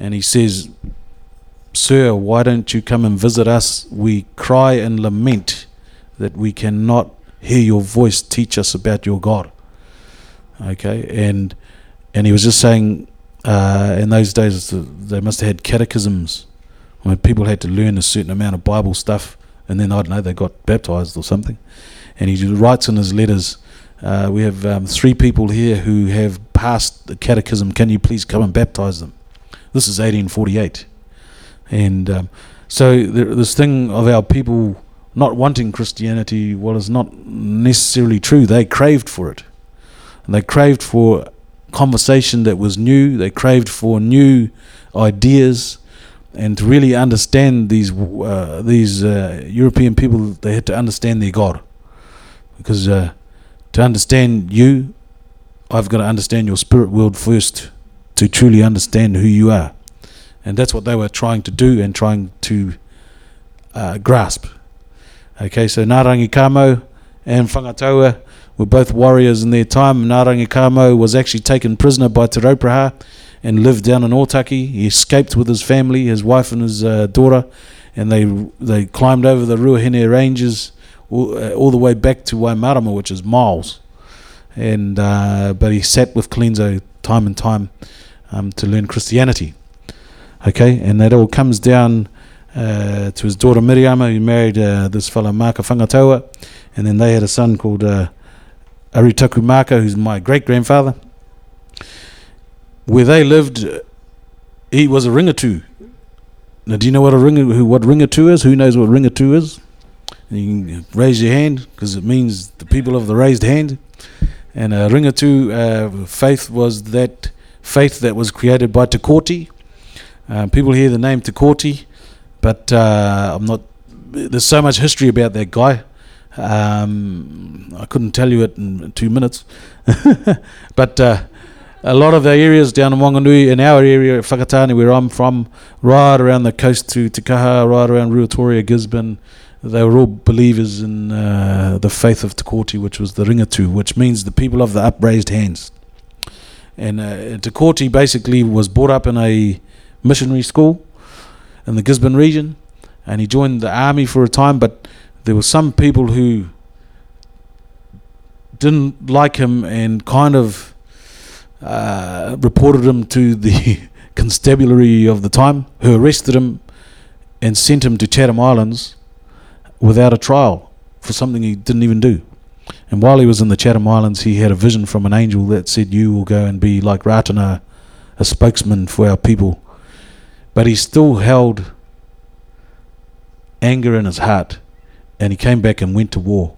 and he says, "Sir, why don't you come and visit us? We cry and lament that we cannot hear your voice teach us about your God." Okay, and and he was just saying uh, in those days, they must have had catechisms when people had to learn a certain amount of Bible stuff and then I don't know they got baptized or something. And he writes in his letters, uh, "We have um, three people here who have passed the catechism. Can you please come and baptize them?" This is 1848, and um, so there, this thing of our people not wanting Christianity, well, is not necessarily true. They craved for it. And they craved for conversation that was new. They craved for new ideas, and to really understand these uh, these uh, European people, they had to understand their God, because uh, to understand you, I've got to understand your spirit world first to truly understand who you are, and that's what they were trying to do and trying to uh, grasp. Okay, so Narangi Kamo and Whangataua were both warriors in their time. Narangi Kamo was actually taken prisoner by Te Raupraha and lived down in Otaki. He escaped with his family, his wife and his uh, daughter, and they they climbed over the Ruahine Ranges all, uh, all the way back to Waimarama, which is miles. And uh, but he sat with Colenso time and time um, to learn Christianity. Okay, and that all comes down uh, to his daughter Miriama, who married uh, this fellow Maka Whangataua, and then they had a son called uh, who's my great grandfather. Where they lived, he was a ringatu. Now, do you know what a ring, what ringatu is? Who knows what ringatu is? You can raise your hand because it means the people of the raised hand. And a ringatu uh, faith was that faith that was created by Te Kooti. Uh, people hear the name Te Kooti but uh, I'm not. There's so much history about that guy. Um, I couldn't tell you it in two minutes. but uh, a lot of the areas down in Wanganui, in our area, Whakatane, where I'm from, right around the coast to Te Kaha, right around Ruatoria, Gisborne, they were all believers in uh, the faith of Te Kooti, which was the Ringatu, which means the people of the upraised hands. And uh, Te Kooti basically was brought up in a missionary school in the Gisborne region, and he joined the army for a time. But there were some people who didn't like him and kind of uh, reported him to the constabulary of the time, who arrested him and sent him to Chatham Islands without a trial for something he didn't even do. And while he was in the Chatham Islands, he had a vision from an angel that said, You will go and be like Ratana, a spokesman for our people. But he still held anger in his heart and he came back and went to war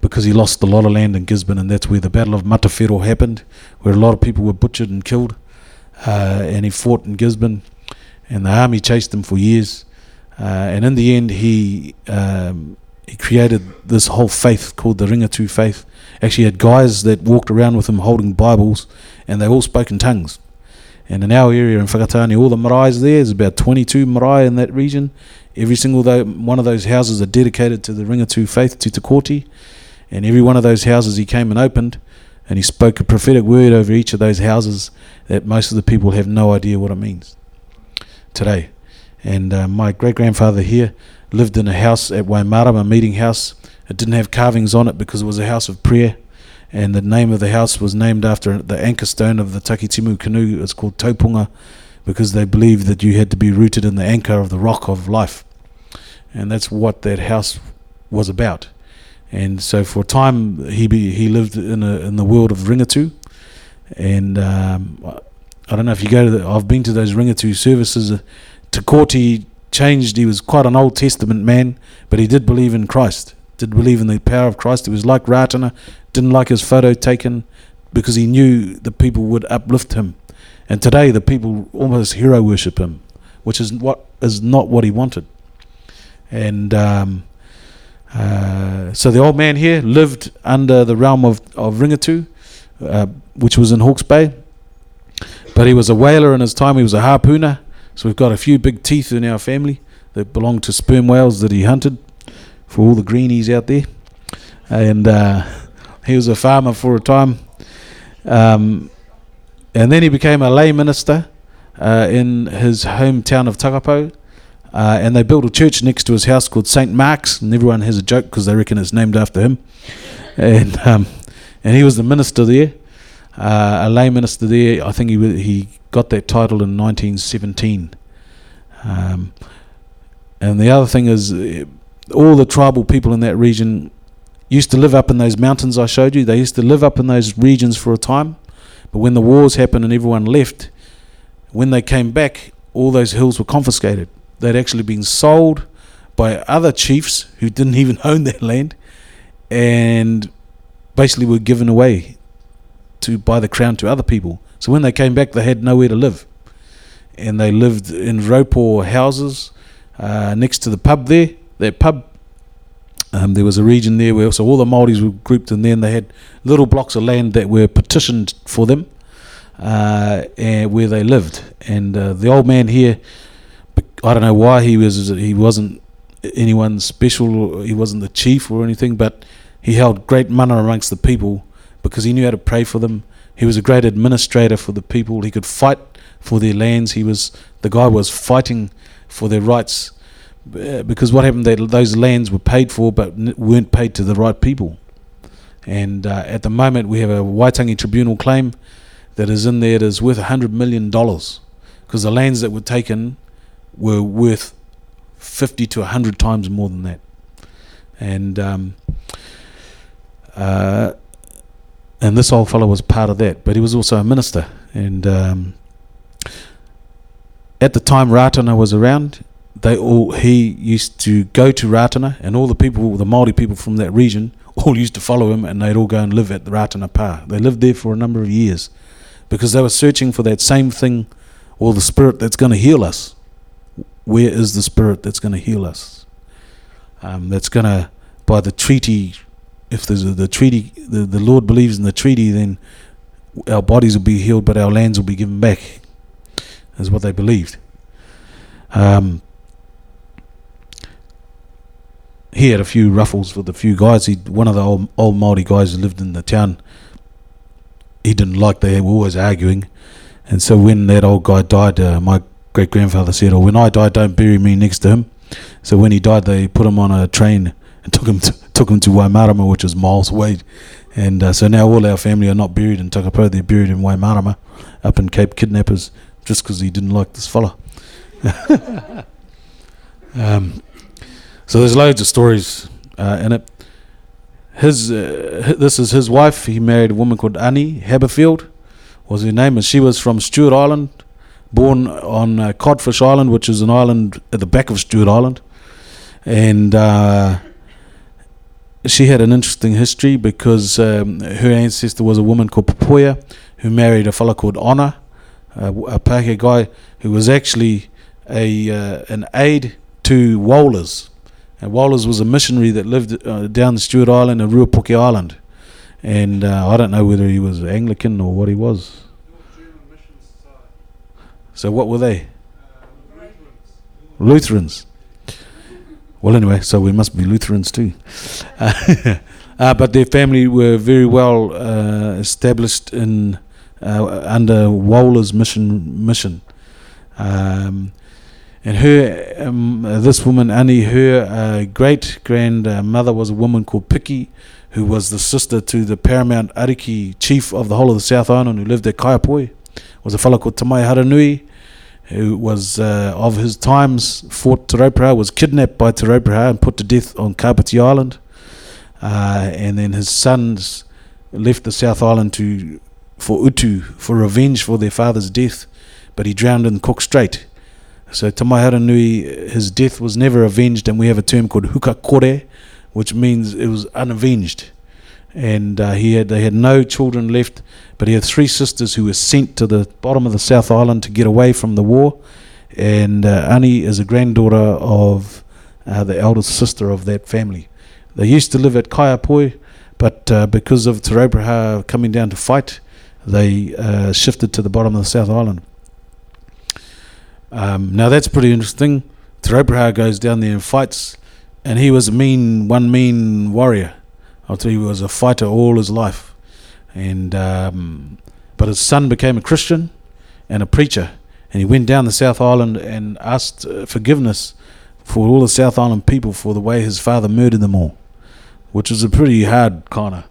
because he lost a lot of land in Gisborne and that's where the Battle of Matawhero happened, where a lot of people were butchered and killed. Uh, and he fought in Gisborne and the army chased him for years. Uh, and in the end, he um, he created this whole faith called the Ringatu faith. Actually, had guys that walked around with him holding Bibles, and they all spoke in tongues. And in our area in Whakatane, all the marae's there, there's about 22 marae in that region. Every single one of those houses are dedicated to the Ringatu faith, to Te Kooti. And every one of those houses he came and opened, and he spoke a prophetic word over each of those houses that most of the people have no idea what it means today. And uh, my great grandfather here lived in a house at Waimarama, a meeting house. It didn't have carvings on it because it was a house of prayer and the name of the house was named after the anchor stone of the Takitimu canoe. It's called Taupunga because they believed that you had to be rooted in the anchor of the rock of life. And that's what that house was about. And so for a time he be, he lived in a, in the world of Ringatu. And um, I don't know if you go to the, I've been to those Ringatu services. Uh, Te Kooti changed. He was quite an Old Testament man, but he did believe in Christ did believe in the power of Christ. He was like Ratana, didn't like his photo taken because he knew the people would uplift him. And today the people almost hero worship him, which is what is not what he wanted. And um, uh, so the old man here lived under the realm of, of Ringatu, uh, which was in Hawke's Bay. But he was a whaler in his time, he was a harpooner. So we've got a few big teeth in our family that belong to sperm whales that he hunted for all the greenies out there. And uh, he was a farmer for a time. Um, and then he became a lay minister uh, in his hometown of Takapau. Uh, and they built a church next to his house called St. Mark's, and everyone has a joke because they reckon it's named after him. And um, and he was the minister there, uh, a lay minister there. I think he he got that title in 1917. Um, and the other thing is, all the tribal people in that region used to live up in those mountains I showed you. They used to live up in those regions for a time, but when the wars happened and everyone left, when they came back, all those hills were confiscated. They'd actually been sold by other chiefs who didn't even own that land, and basically were given away to by the crown to other people. So when they came back, they had nowhere to live, and they lived in raupō houses uh, next to the pub there. That pub, um, there was a region there where so all the Maoris were grouped and they had little blocks of land that were petitioned for them, uh, and where they lived. And uh, the old man here, I don't know why he was he wasn't anyone special. He wasn't the chief or anything, but he held great mana amongst the people because he knew how to pray for them. He was a great administrator for the people. He could fight for their lands. He was the guy was fighting for their rights because what happened that those lands were paid for but weren't paid to the right people. And uh, at the moment, we have a Waitangi Tribunal claim that is in there that is worth $100 million because the lands that were taken were worth 50 to 100 times more than that. And um, uh, and this old fellow was part of that, but he was also a minister. And um, at the time Ratana was around, they all he used to go to Ratana, and all the people, the Maori people from that region, all used to follow him, and they'd all go and live at the Ratana Pa. They lived there for a number of years because they were searching for that same thing, or the spirit that's going to heal us. Where is the spirit that's going to heal us? Um, that's going to, by the treaty, if there's a, the treaty, the, the Lord believes in the treaty, then our bodies will be healed, but our lands will be given back. Is what they believed. Um, he had a few ruffles with a few guys. He one of the old old Maori guys who lived in the town. He didn't like they were always arguing, and so when that old guy died, uh, my great grandfather said, "Oh, when I die, don't bury me next to him." So when he died, they put him on a train and took him to, took him to Waimarama, which is miles away. And uh, so now all our family are not buried in Takapau; they're buried in Waimarama, up in Cape Kidnappers, just because he didn't like this fella. um, so there's loads of stories uh, in it. His uh, this is his wife. He married a woman called Annie Haberfield, was her name, and she was from Stewart Island, born on uh, Codfish Island, which is an island at the back of Stewart Island, and uh, she had an interesting history because um, her ancestor was a woman called Papoya, who married a fellow called Honor, uh, a Pake guy who was actually a uh, an aide to Wohlers. And Wohlers was a missionary that lived uh, down Stewart Island and Ruapuke Island. And uh, I don't know whether he was Anglican or what he was. So what were they? Lutherans. Well, anyway, so we must be Lutherans too. Uh, but their family were very well uh, established in uh, under Wohlers mission mission. Um, and her, um, this woman Annie, her uh, great grandmother was a woman called Piki, who was the sister to the paramount Ariki chief of the whole of the South Island, who lived at Kaiapoi. Was a fellow called Tamai Haranui, who was uh, of his times fought Te Rauparaha, was kidnapped by Te Rauparaha and put to death on Kapiti Island. Uh, and then his sons left the South Island to for Utu for revenge for their father's death, but he drowned in Cook Strait. So Tamai Nui, his death was never avenged, and we have a term called hukakore, which means it was unavenged. And uh, he had they had no children left, but he had three sisters who were sent to the bottom of the South Island to get away from the war. And uh, Ani is a granddaughter of uh, the eldest sister of that family. They used to live at Kaiapoi, but uh, because of Te coming down to fight, they uh, shifted to the bottom of the South Island. Um, now that's pretty interesting. Te goes down there and fights, and he was a mean, one mean warrior. I'll tell you, he was a fighter all his life, and um, but his son became a Christian and a preacher, and he went down the South Island and asked uh, forgiveness for all the South Island people for the way his father murdered them all, which was a pretty hard kind of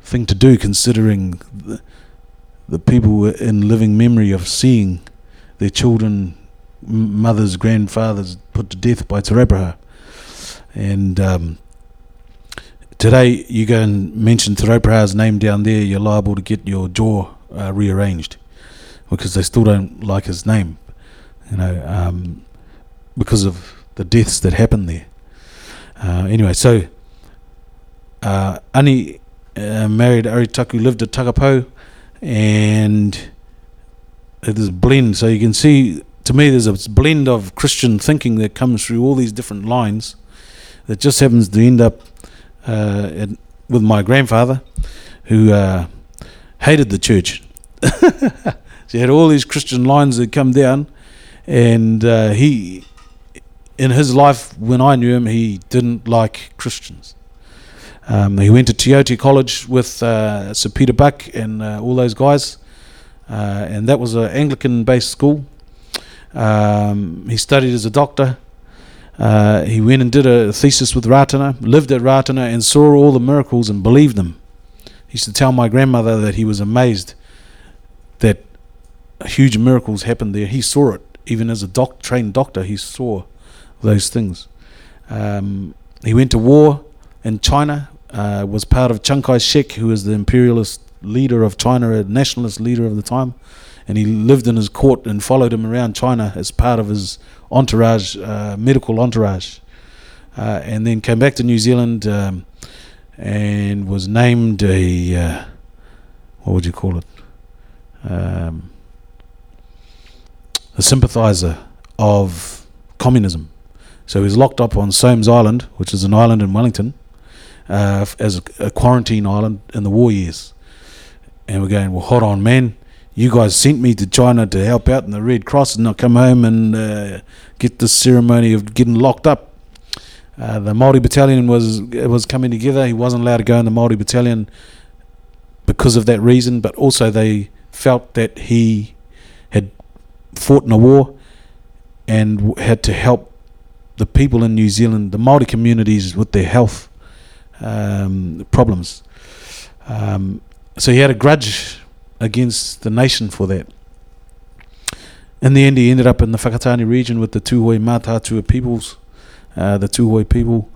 thing to do, considering the, the people were in living memory of seeing their children, mothers, grandfathers put to death by Te Rauparaha. And um, today, you go and mention Thoreau name down there, you're liable to get your jaw uh, rearranged because they still don't like his name, you know, um, because of the deaths that happened there. Uh, anyway, so uh, Ani uh, married Aritaku, lived at Takapau, and there's a blend. So you can see, to me, there's a blend of Christian thinking that comes through all these different lines that just happens to end up uh, at, with my grandfather, who uh, hated the church. so you had all these Christian lines that come down, and uh, he, in his life, when I knew him, he didn't like Christians. Um, he went to Te College with uh, Sir Peter Buck and uh, all those guys, uh, and that was an Anglican-based school. Um, he studied as a doctor. Uh, he went and did a thesis with Ratana, lived at Ratana, and saw all the miracles and believed them. He used to tell my grandmother that he was amazed that huge miracles happened there. He saw it, even as a doc- trained doctor. He saw those things. Um, he went to war in China uh, was part of Chiang Kai shek, who was the imperialist leader of China, a nationalist leader of the time. And he lived in his court and followed him around China as part of his entourage, uh, medical entourage. Uh, and then came back to New Zealand um, and was named a, uh, what would you call it? Um, a sympathizer of communism. So he was locked up on Somes Island, which is an island in Wellington, uh, as a, a, quarantine island in the war years. And we're going, well, hold on, man. You guys sent me to China to help out in the Red Cross and I come home and uh, get this ceremony of getting locked up. Uh, the Maori battalion was was coming together. He wasn't allowed to go in the Maori battalion because of that reason, but also they felt that he had fought in a war and had to help the people in New Zealand, the Maori communities, with their health um, problems. Um, so he had a grudge against the nation for that. In the end, he ended up in the Whakatane region with the Tūhoe Mātātua peoples, uh, the Tūhoe people,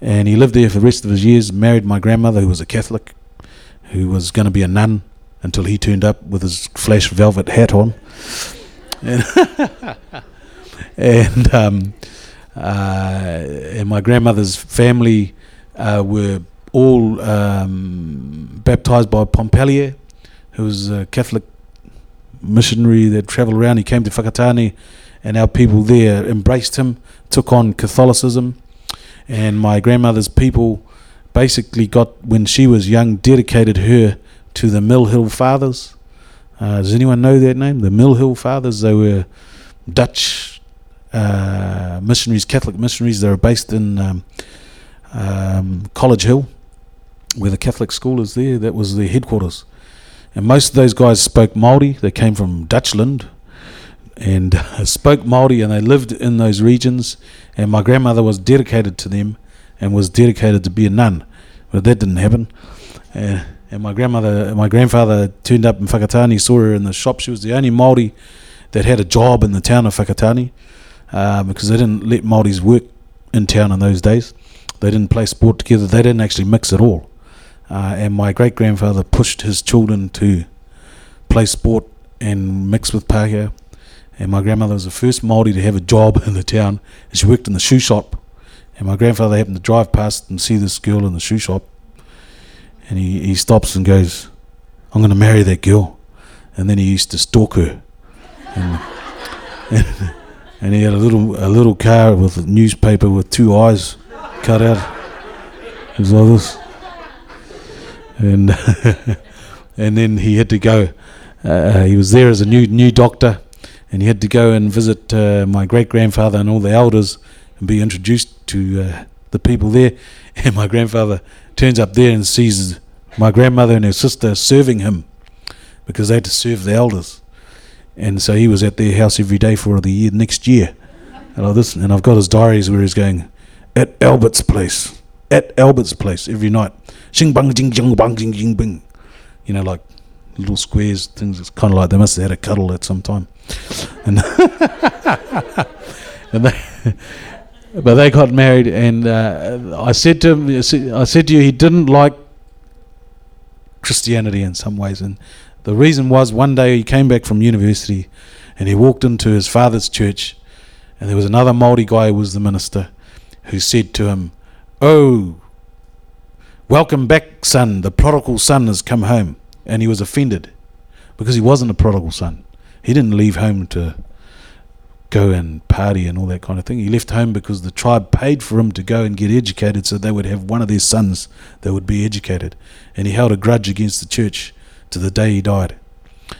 and he lived there for the rest of his years. Married my grandmother, who was a Catholic, who was going to be a nun until he turned up with his flash velvet hat on. And, and, um, uh, and my grandmother's family uh, were all um, baptized by Pompallier, who was a Catholic missionary that travelled around. He came to Whakatane, and our people there embraced him, took on Catholicism, and my grandmother's people basically got, when she was young, dedicated her to the Mill Hill Fathers. Uh, does anyone know that name? The Mill Hill Fathers. They were Dutch uh, missionaries, Catholic missionaries. They were based in um, um, College Hill, where the Catholic school is there. That was their headquarters. And most of those guys spoke Māori. They came from Dutchland and spoke Māori and they lived in those regions. And my grandmother was dedicated to them and was dedicated to be a nun. But that didn't happen. And my grandmother, my grandfather turned up in Whakatane, saw her in the shop. She was the only Māori that had a job in the town of Whakatane uh, because they didn't let Māoris work in town in those days. They didn't play sport together. They didn't actually mix at all. Uh, and my great grandfather pushed his children to play sport and mix with Pākehā. And my grandmother was the first Māori to have a job in the town. And she worked in the shoe shop. And my grandfather happened to drive past and see this girl in the shoe shop. And he, he stops and goes, I'm going to marry that girl. And then he used to stalk her. And, and, and he had a little a little car with a newspaper with two eyes cut out. It was like this. And and then he had to go. Uh, he was there as a new new doctor, and he had to go and visit uh, my great grandfather and all the elders and be introduced to uh, the people there. And my grandfather turns up there and sees my grandmother and her sister serving him because they had to serve the elders. And so he was at their house every day for the year next year. And, this, and I've got his diaries where he's going, at Albert's place. At Albert's place every night. Xing bang jing jing bang jing jing bing. You know, like little squares, things. It's kind of like they must have had a cuddle at some time. And, and they, but they got married, and uh, I said to him, I said to you, he didn't like Christianity in some ways, and the reason was one day he came back from university, and he walked into his father's church, and there was another Maori guy who was the minister, who said to him, "Oh, welcome back, son. The prodigal son has come home," and he was offended because he wasn't a prodigal son. He didn't leave home to go and party and all that kind of thing. He left home because the tribe paid for him to go and get educated so they would have one of their sons that would be educated. And he held a grudge against the church to the day he died.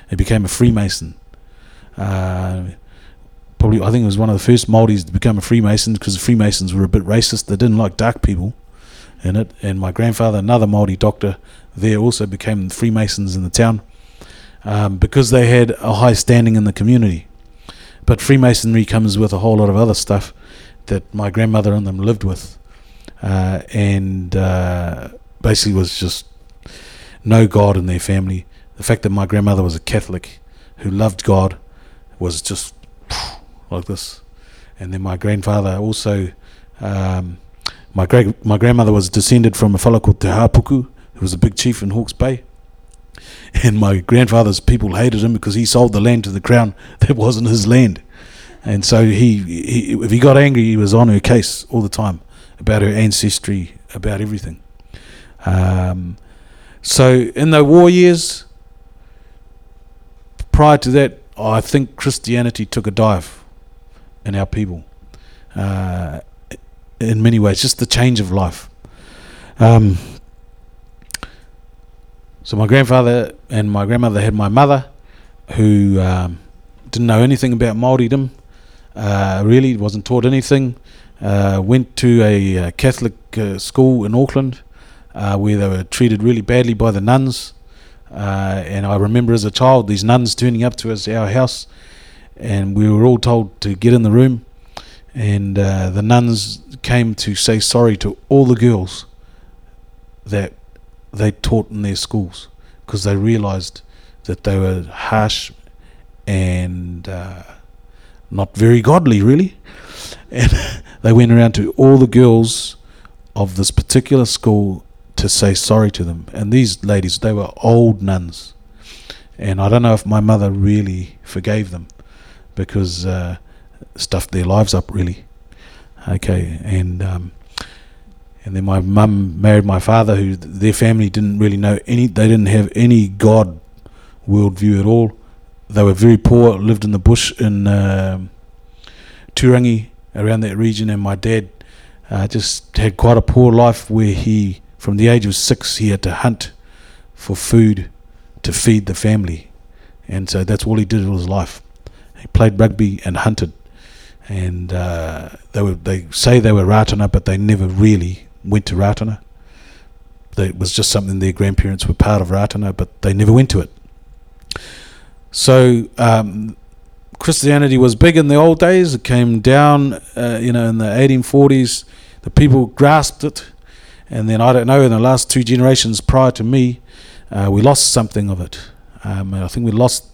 He became a Freemason. Uh, probably, I think it was one of the first Māoris to become a Freemason because the Freemasons were a bit racist. They didn't like dark people in it. And my grandfather, another Māori doctor, there also became Freemasons in the town um, because they had a high standing in the community. But Freemasonry comes with a whole lot of other stuff that my grandmother and them lived with, uh, and uh, basically was just no God in their family. The fact that my grandmother was a Catholic who loved God was just like this. And then my grandfather also, um, my great my grandmother was descended from a fellow called Te Hapuku, who was a big chief in Hawke's Bay. And my grandfather's people hated him because he sold the land to the crown that wasn't his land. And so he, he if he got angry, he was on her case all the time about her ancestry, about everything. Um, so in the war years, prior to that, I think Christianity took a dive in our people. Uh, in many ways, just the change of life. Um, so my grandfather and my grandmother had my mother, who um, didn't know anything about Māoridom, uh, really wasn't taught anything. Uh, went to a, a uh, Catholic uh, school in Auckland, uh, where they were treated really badly by the nuns. Uh, and I remember as a child these nuns turning up to us our house, and we were all told to get in the room. And the nuns came to say sorry to all the girls that they taught in their schools because they realized that they were harsh and uh, not very godly, really. And they went around to all the girls of this particular school to say sorry to them. And these ladies, they were old nuns. And I don't know if my mother really forgave them because uh, stuffed their lives up, really. Okay, and um, and then my mum married my father, who their family didn't really know any. They didn't have any God worldview at all. They were very poor, lived in the bush in uh, Turangi, around that region. And my dad uh, just had quite a poor life, where he, from the age of six, he had to hunt for food to feed the family, and so that's all he did all his life. He played rugby and hunted and uh, they were they say they were Ratana, but they never really went to Ratana. It was just something their grandparents were part of Ratana, but they never went to it. So um, Christianity was big in the old days. It came down, uh, you know, in the 1840s. The people grasped it, and then I don't know. In the last two generations prior to me, uh, we lost something of it. Um, I think we lost.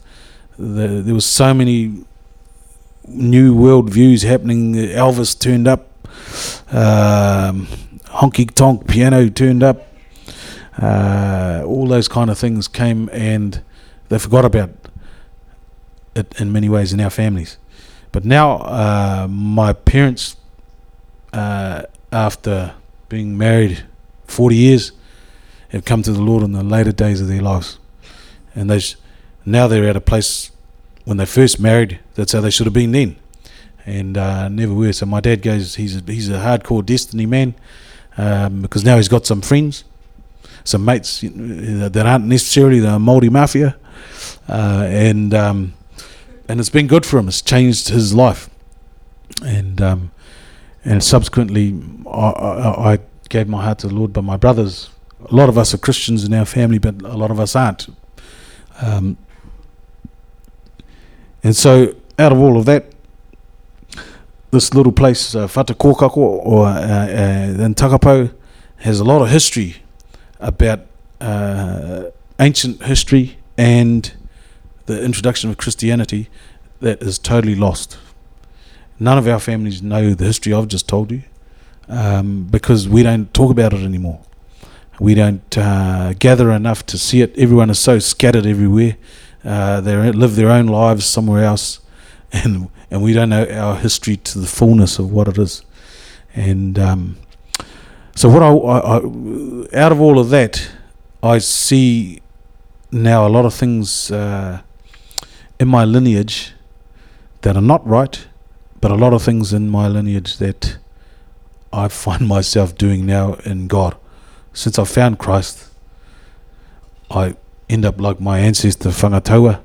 The, there was so many new world views happening. Elvis turned up. Um, honky tonk piano turned up. Uh, all those kind of things came and they forgot about it in many ways in our families. But now, uh, my parents, uh, after being married 40 years, have come to the Lord in the later days of their lives. And they now they're at a place when they first married, that's how they should have been then. And uh, never were. So my dad goes, he's a, he's a hardcore destiny man um, because now he's got some friends, some mates that aren't necessarily the Maori mafia, uh, and um, and it's been good for him. It's changed his life, and um, and subsequently I, I, I, gave my heart to the Lord. But my brothers, a lot of us are Christians in our family, but a lot of us aren't. Um, and so, out of all of that, this little place, uh, Whatakokako, or uh, uh, in Takapau, has a lot of history about uh, ancient history and the introduction of Christianity that is totally lost. None of our families know the history I've just told you um, because we don't talk about it anymore. We don't uh, gather enough to see it. Everyone is so scattered everywhere. Uh, they live their own lives somewhere else, and and we don't know our history to the fullness of what it is. And um, so, what I, I, I, out of all of that, I see now a lot of things uh, in my lineage that are not right, but a lot of things in my lineage that I find myself doing now in God. Since I found Christ, I end up like my ancestor Whangataua.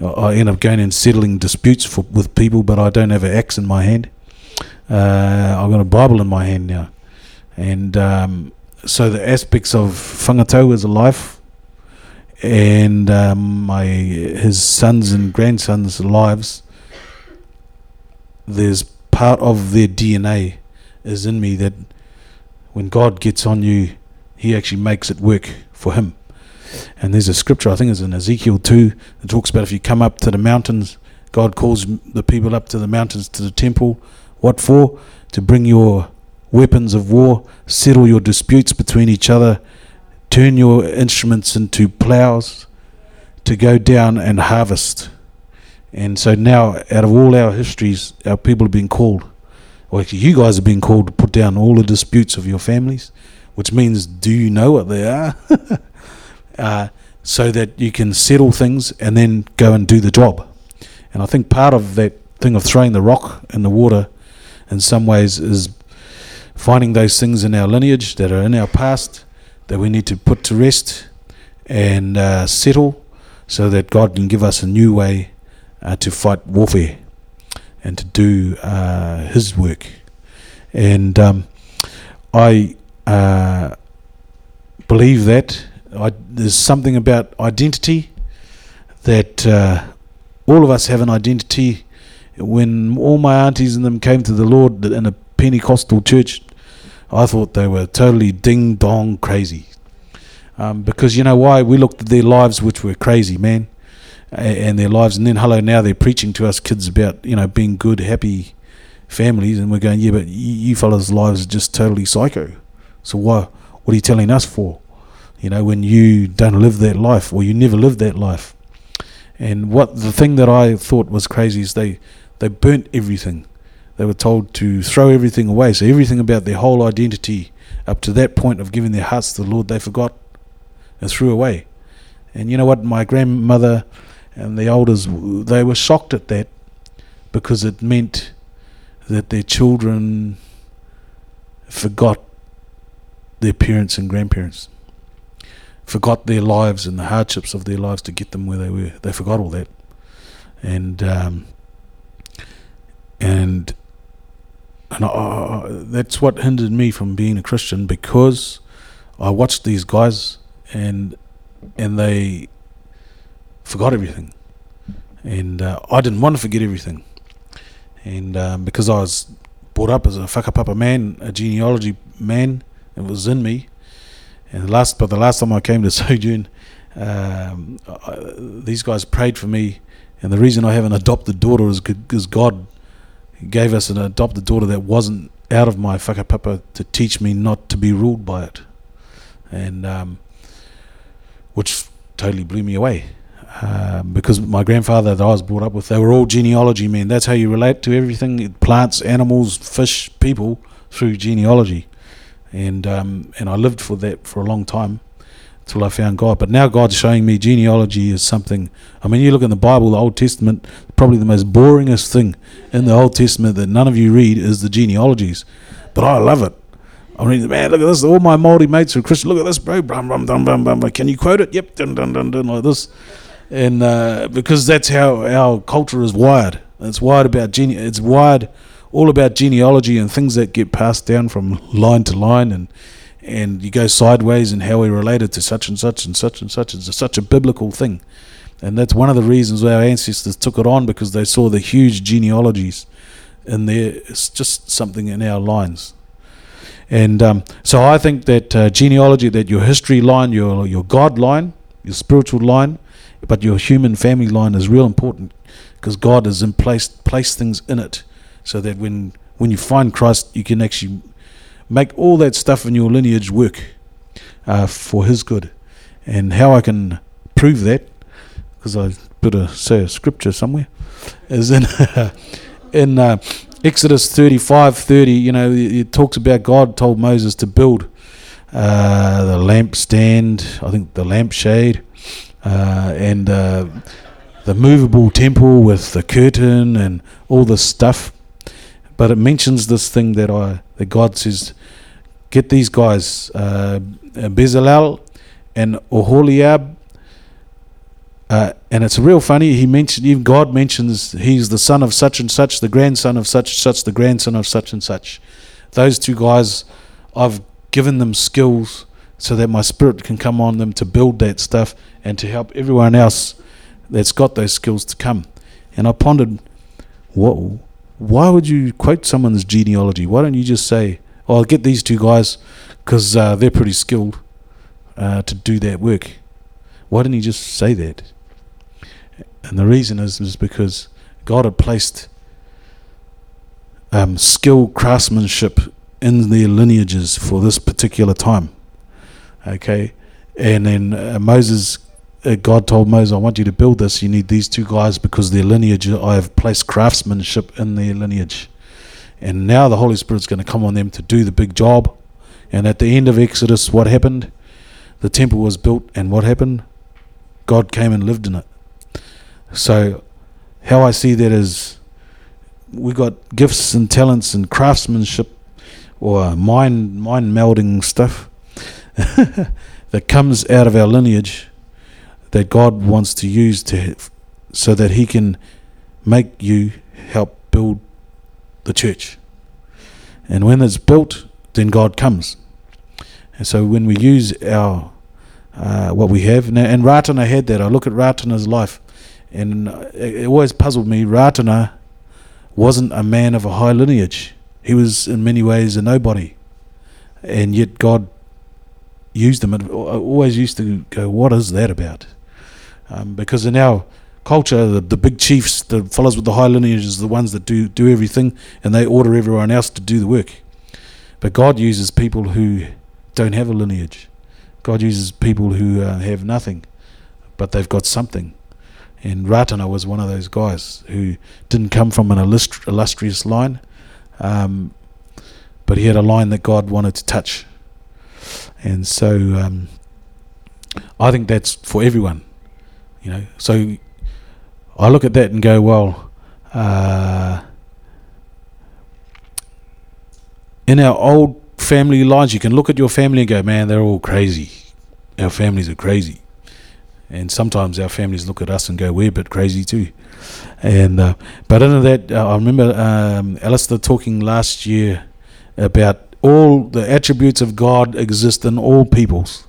I end up going and settling disputes for, with people, but I don't have an axe in my hand. Uh, I've got a Bible in my hand now. And um, so the aspects of Whangataua's life and um, my his sons and grandsons' lives, there's part of their DNA is in me that when God gets on you, He actually makes it work for Him. And there's a scripture, I think it's in Ezekiel 2, that talks about if you come up to the mountains, God calls the people up to the mountains to the temple. What for? To bring your weapons of war, settle your disputes between each other, turn your instruments into plows, to go down and harvest. And so now, out of all our histories, our people have been called, or actually, you guys have been called to put down all the disputes of your families, which means, do you know what they are? uh, so that you can settle things and then go and do the job. And I think part of that thing of throwing the rock in the water, in some ways, is finding those things in our lineage that are in our past that we need to put to rest and uh, settle so that God can give us a new way uh, to fight warfare and to do uh, His work. And um, I uh, believe that I, there's something about identity that uh, all of us have an identity. When all my aunties and them came to the Lord in a Pentecostal church, I thought they were totally ding dong crazy. Um, because you know why? We looked at their lives, which were crazy, man, and their lives, and then hello, now they're preaching to us kids about you know being good, happy families, and we're going, yeah, but you, you fellas' lives are just totally psycho. So why? What are you telling us for? You know, when you don't live that life or you never lived that life. And what the thing that I thought was crazy is they, they burnt everything. They were told to throw everything away. So everything about their whole identity up to that point of giving their hearts to the Lord, they forgot and threw away. And you know what? My grandmother and the elders, they were shocked at that because it meant that their children forgot their parents and grandparents forgot their lives and the hardships of their lives to get them where they were. They forgot all that, and um, and and I, that's what hindered me from being a Christian because I watched these guys and and they forgot everything, and uh, I didn't want to forget everything, and um, because I was brought up as a whakapapa man, a genealogy man, it was in me and the last, but the last time I came to Sojourn, um, I, these guys prayed for me, and the reason I have an adopted daughter is because God gave us an adopted daughter that wasn't out of my whakapapa to teach me not to be ruled by it, and um, which totally blew me away. Um, because my grandfather that I was brought up with, they were all genealogy men. That's how you relate to everything plants, animals, fish, people through genealogy and um, and I lived for that for a long time till I found God. But now God's showing me genealogy is something. I mean, you look in the Bible, the Old Testament, probably the most boringest thing in the Old Testament that none of you read is the genealogies. But I love it. I mean, man, look at this. All my Maori mates are Christian. Look at this, bro. Brum, brum, dum, bum, bum. Can you quote it? Yep. Dun, dun, dun, dun, like this. And uh, because that's how our culture is wired. It's wired about gene. It's wired all about genealogy and things that get passed down from line to line and and you go sideways and how we related to such and such and such and such. It's such a biblical thing. And that's one of the reasons why our ancestors took it on because they saw the huge genealogies in there. It's just something in our lines. And um, so I think that uh, genealogy, that your history line, your, your God line, your spiritual line, but your human family line is real important because God has in place, placed things in it so that when when you find Christ, you can actually make all that stuff in your lineage work uh, for His good. And how I can prove that, because I a say a scripture somewhere, is in in uh, Exodus thirty five thirty. You know, it talks about God told Moses to build uh, the lampstand, I think the lampshade, uh, and uh, the movable temple with the curtain and all this stuff. But it mentions this thing that I that God says, get these guys, uh, Bezalel and Oholiab. Uh, and it's real funny. He mentioned even God mentions he's the son of such and such, the grandson of such and such, the grandson of such and such. Those two guys, I've given them skills so that my spirit can come on them to build that stuff and to help everyone else that's got those skills to come. And I pondered, what, why would you quote someone's genealogy? Why don't you just say, oh, I'll get these two guys because uh, they're pretty skilled uh, to do that work? Why didn't he just say that? And the reason is, is because God had placed um, skilled craftsmanship in their lineages for this particular time. Okay, and then uh, Moses, Uh, God told Moses, "I want you to build this. You need these two guys because their lineage. I have placed craftsmanship in their lineage, and now the Holy Spirit's going to come on them to do the big job." And at the end of Exodus, what happened? The temple was built, and what happened? God came and lived in it. So, how I see that is, we got gifts and talents and craftsmanship or mind mind melding stuff that comes out of our lineage that God wants to use to so that he can make you help build the church. And when it's built, then God comes. And so when we use our uh, what we have, now, and Ratana had that. I look at Ratana's life, and it always puzzled me. Ratana wasn't a man of a high lineage. He was in many ways a nobody, and yet God used him. I always used to go, "What is that about?" Um, because in our culture, the, the big chiefs, the fellows with the high lineages, the ones that do do everything, and they order everyone else to do the work. But God uses people who don't have a lineage. God uses people who uh, have nothing, but they've got something. And Ratana was one of those guys who didn't come from an illustrious line, um, but he had a line that God wanted to touch. And so um, I think that's for everyone, you know. So I look at that and go, well, uh, in our old family lines, you can look at your family and go, man, they're all crazy. Our families are crazy. And sometimes our families look at us and go, we're a bit crazy too. And uh, but than that, uh, I remember um, Alistair talking last year about all the attributes of God exist in all peoples.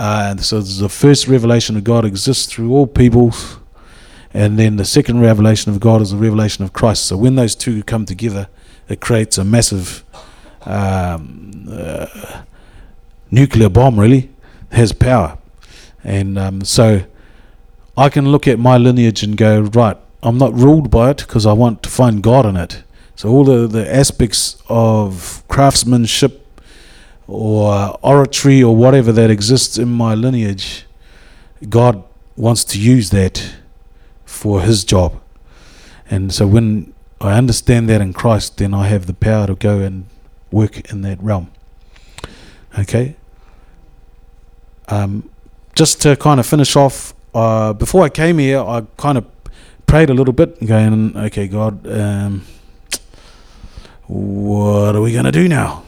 Uh, so the first revelation of God exists through all peoples, and then the second revelation of God is the revelation of Christ. So when those two come together, it creates a massive um, uh, nuclear bomb. Really, has power, and um, so I can look at my lineage and go, right, I'm not ruled by it because I want to find God in it. So all the, the aspects of craftsmanship or oratory or whatever that exists in my lineage, God wants to use that for His job. And so when I understand that in Christ, then I have the power to go and work in that realm. Okay? Um, just to kind of finish off uh, before I came here, I kind of prayed a little bit, going, "Okay, God, um, what are we going to do now?"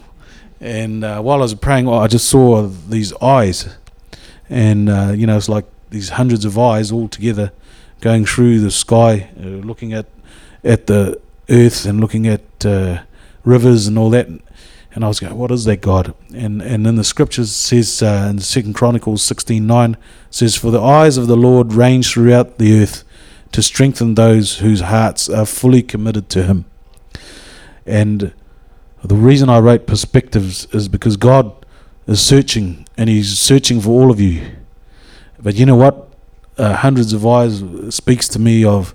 And uh, while I was praying, I just saw these eyes, and uh, you know, it's like these hundreds of eyes all together, going through the sky, uh, looking at at the earth and looking at uh, rivers and all that. And I was going, what is that God? And and in the scriptures says uh, in Second Chronicles sixteen nine says, for the eyes of the Lord range throughout the earth to strengthen those whose hearts are fully committed to Him. And the reason I wrote perspectives is because God is searching, and He's searching for all of you. But you know what? Uh, hundreds of eyes speaks to me of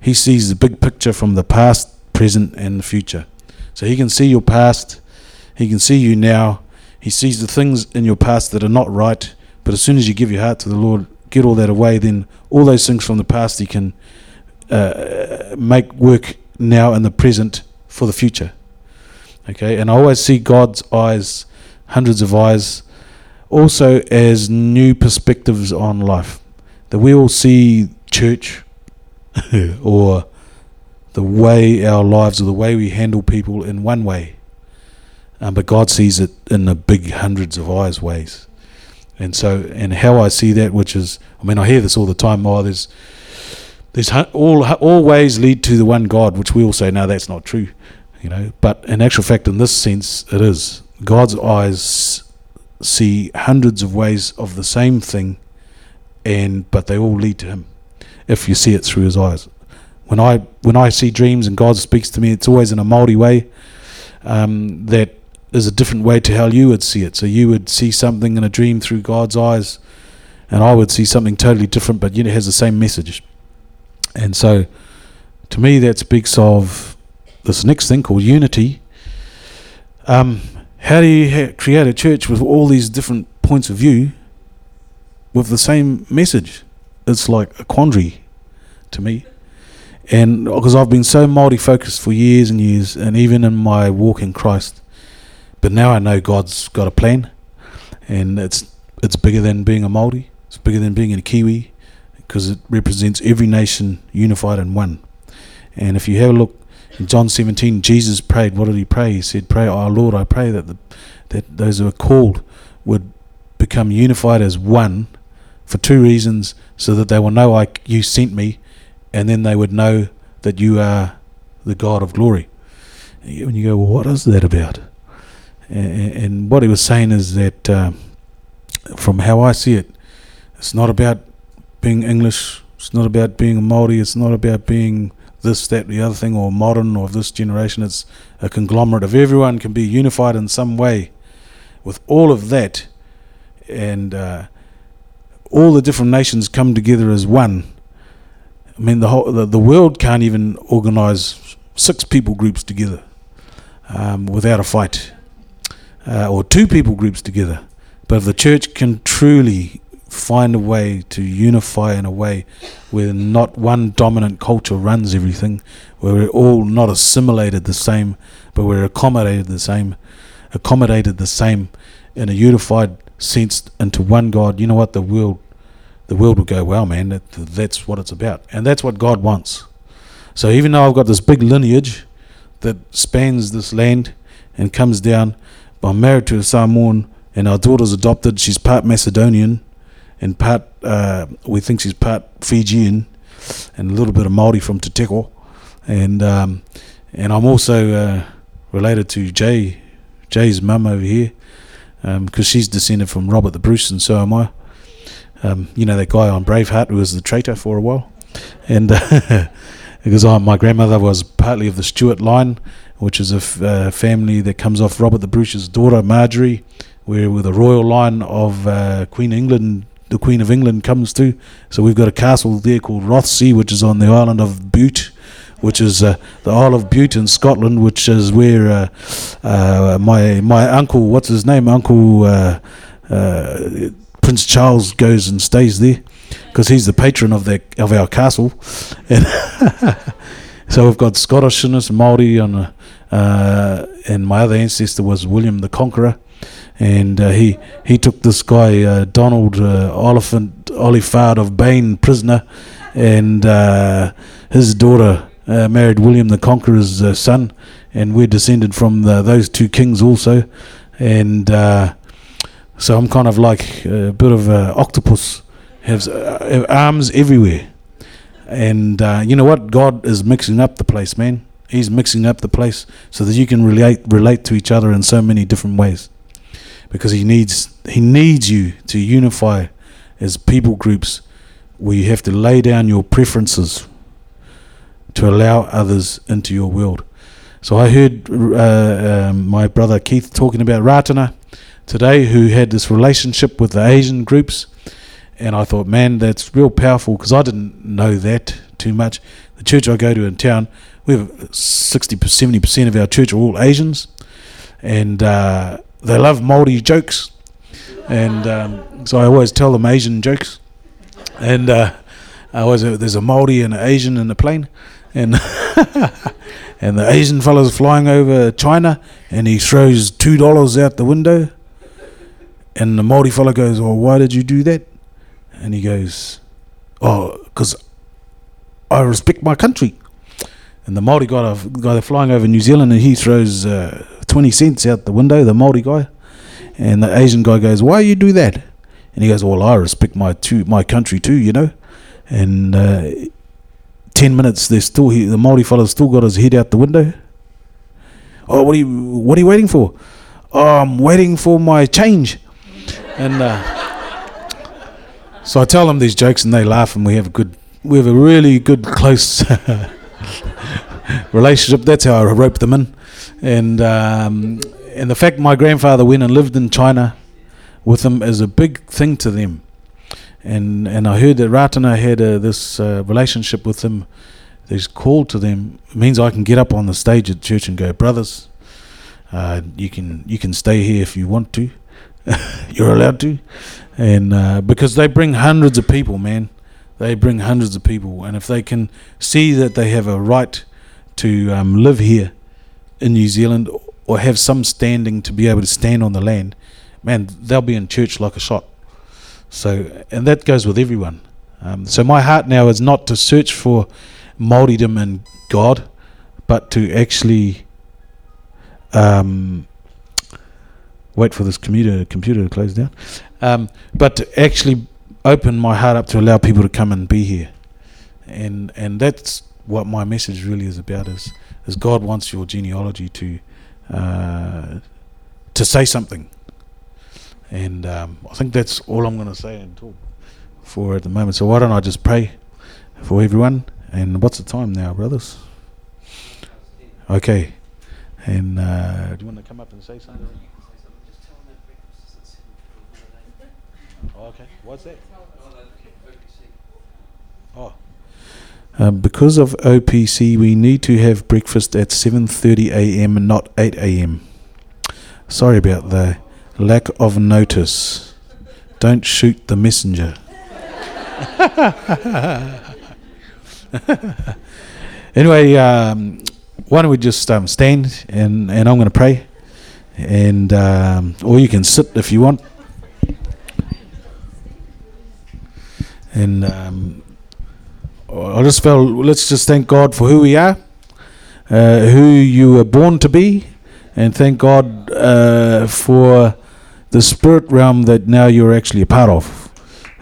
He sees the big picture from the past present, and the future. So He can see your past, He can see you now, He sees the things in your past that are not right. But as soon as you give your heart to the Lord, get all that away, then all those things from the past He can uh, make work now in the present for the future. Okay, and I always see God's eyes, hundreds of eyes, also as new perspectives on life. That we all see church or the way our lives or the way we handle people in one way. Um, but God sees it in the big hundreds of eyes ways. And so, and how I see that, which is, I mean, I hear this all the time. Oh, there's, there's all all ways lead to the one God, which we all say, no, that's not true, you know. But in actual fact, in this sense, it is. God's eyes see hundreds of ways of the same thing, and but they all lead to Him, if you see it through His eyes. When I when I see dreams and God speaks to me, it's always in a Maori way. Um, that is a different way to how you would see it. So you would see something in a dream through God's eyes, and I would see something totally different, but it has the same message. And so, to me, that speaks of this next thing called unity. Um, how do you ha- create a church with all these different points of view with the same message? It's like a quandary to me. And because I've been so multi focused for years and years, and even in my walk in Christ, but now I know God's got a plan, and it's it's bigger than being a Maori. It's bigger than being a Kiwi because it represents every nation unified in one. And if you have a look in John 17, Jesus prayed. What did he pray? He said, "Pray, our Lord, I pray that the, that those who are called would become unified as one, for two reasons: so that they will know I you sent me, and then they would know that you are the God of glory." And you go, well, what is that about? And, and what he was saying is that, uh, from how I see it, it's not about being English. It's not about being a Maori. It's not about being this, that, the other thing, or modern, or this generation. It's a conglomerate of everyone can be unified in some way. With all of that, and uh, all the different nations come together as one. I mean, the whole the, the world can't even organize six people groups together um, without a fight, uh, or two people groups together. But if the church can truly find a way to unify in a way where not one dominant culture runs everything, where we're all not assimilated the same, but we're accommodated the same, accommodated the same in a unified sense into one God. You know what? The world, the world will go, well, man, that, that's what it's about, and that's what God wants. So even though I've got this big lineage that spans this land and comes down, I'm married to a Samoan, and our daughter's adopted. She's part Macedonian and part uh, we think she's part Fijian and a little bit of Maori from Te Teko, and um, and I'm also uh, related to Jay Jay's mum over here because um, she's descended from Robert the Bruce, and so am I. Um, you know that guy on Braveheart who was the traitor for a while, and uh, because I, my grandmother was partly of the Stuart line, which is a f- uh, family that comes off Robert the Bruce's daughter Marjorie, we're with a royal line of uh, Queen England the Queen of England comes to. So we've got a castle there called Rothesay, which is on the island of Bute, which is uh, the Isle of Bute in Scotland, which is where uh, uh, my my uncle, what's his name, Uncle uh, uh, Prince Charles goes and stays there because he's the patron of that of our castle. And so we've got Scottishness, Maori, and uh, and my other ancestor was William the Conqueror and uh, he he took this guy uh, Donald uh, Oliphant Oliphant of Bain prisoner, and uh, his daughter uh, married William the Conqueror's uh, son, and we're descended from the, those two kings also, and so I'm kind of like a bit of an octopus, has arms everywhere, and you know what? God is mixing up the place, man. He's mixing up the place so that you can relate relate to each other in so many different ways because he needs he needs you to unify as people groups where you have to lay down your preferences to allow others into your world. So I heard uh, um, my brother Keith talking about Ratana today, who had this relationship with the Asian groups, and I thought, man, that's real powerful because I didn't know that too much. The church I go to in town, we have 60 70 percent of our church are all Asians, and uh, they love Maori jokes, and um, so I always tell them Asian jokes, and uh, I always there's a Maori and an Asian in the plane, and and the Asian fellow's flying over China, and he throws two dollars out the window, and the Maori fellow goes, "Well, why did you do that?" And he goes, "Oh, because I respect my country." And the Maori guy, guy they're flying over New Zealand, and he throws uh, twenty cents out the window. The Maori guy, and the Asian guy goes, "Why you do that?" And he goes, "Well, I respect my two, my country too, you know." And uh, ten minutes, there's still he, the Maori fella's still got his head out the window. Oh, what are you what are you waiting for? Oh, I'm waiting for my change. And uh, so I tell them these jokes, and they laugh, and we have a good, we have a really good close relationship. That's how I rope them in, and um, and the fact my grandfather went and lived in China with them is a big thing to them. And and I heard that Ratana had uh, this uh, relationship with them. He's called to them. It means I can get up on the stage at church and go, brothers, uh, you can you can stay here if you want to. You're allowed to, and uh, because they bring hundreds of people, man, they bring hundreds of people, and if they can see that they have a right to um, live here in New Zealand or have some standing to be able to stand on the land, man, they'll be in church like a shot. So, and that goes with everyone. Um, so my heart now is not to search for Māoridom and God, but to actually um, wait for this computer computer to close down. Um, but to actually open my heart up to allow people to come and be here, and and that's what my message really is about. Is is God wants your genealogy to uh, to say something, and um, I think that's all I'm going to say and talk for at the moment. So why don't I just pray for everyone? And what's the time now, brothers? Okay. And uh, do you want to come up and say something? Oh, okay. What's that? Oh. Um, because of OPC, we need to have breakfast at 7:30 a.m. not 8 a.m. Sorry about the lack of notice. Don't shoot the messenger. anyway, um, why don't we just um, stand and, and I'm going to pray, and um, or you can sit if you want. And um, I just felt let's just thank God for who we are, uh, who you were born to be, and thank God uh, for the spirit realm that now you're actually a part of.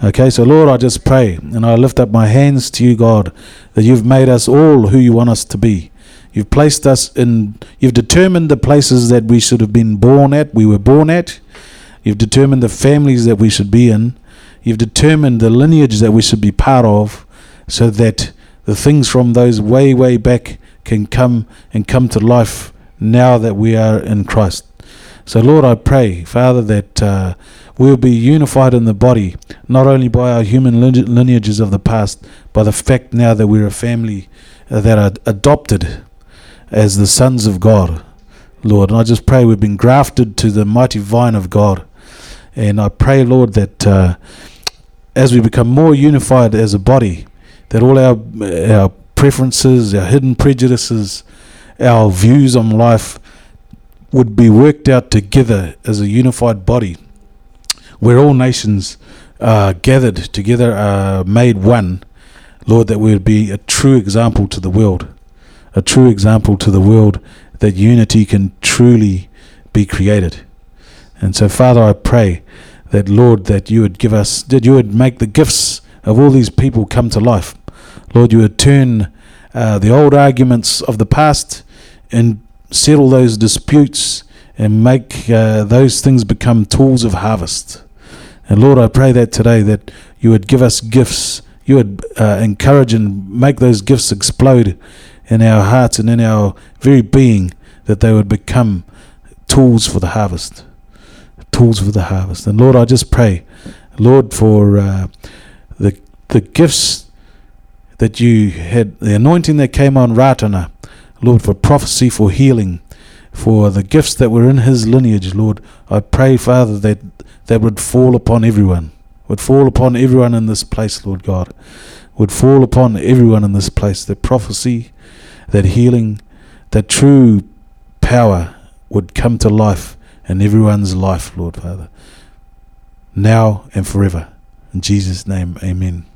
Okay, so Lord, I just pray and I lift up my hands to you, God, that you've made us all who you want us to be. You've placed us in, you've determined the places that we should have been born at, we were born at. You've determined the families that we should be in. You've determined the lineage that we should be part of so that the things from those way, way back can come and come to life now that we are in Christ. So, Lord, I pray, Father, that uh, we'll be unified in the body, not only by our human lineages of the past, by the fact now that we're a family uh, that are adopted as the sons of God, Lord. And I just pray we've been grafted to the mighty vine of God. And I pray, Lord, that uh, as we become more unified as a body, that all our our preferences, our hidden prejudices, our views on life would be worked out together as a unified body, where all nations are gathered together, are made one. Lord, that we would be a true example to the world, a true example to the world that unity can truly be created. And so, Father, I pray that, Lord, that you would give us, that you would make the gifts of all these people come to life. Lord, you would turn uh, the old arguments of the past and settle those disputes and make uh, those things become tools of harvest. And Lord, I pray that today that you would give us gifts, you would uh, encourage and make those gifts explode in our hearts and in our very being, that they would become tools for the harvest. Tools for the harvest. And Lord, I just pray, Lord, for uh, the the gifts that you had, the anointing that came on Ratana Lord, for prophecy, for healing, for the gifts that were in his lineage, Lord. I pray, Father, that that would fall upon everyone, would fall upon everyone in this place, Lord God, would fall upon everyone in this place. That prophecy, that healing, that true power would come to life in everyone's life, Lord Father, now and forever. In Jesus' name, amen.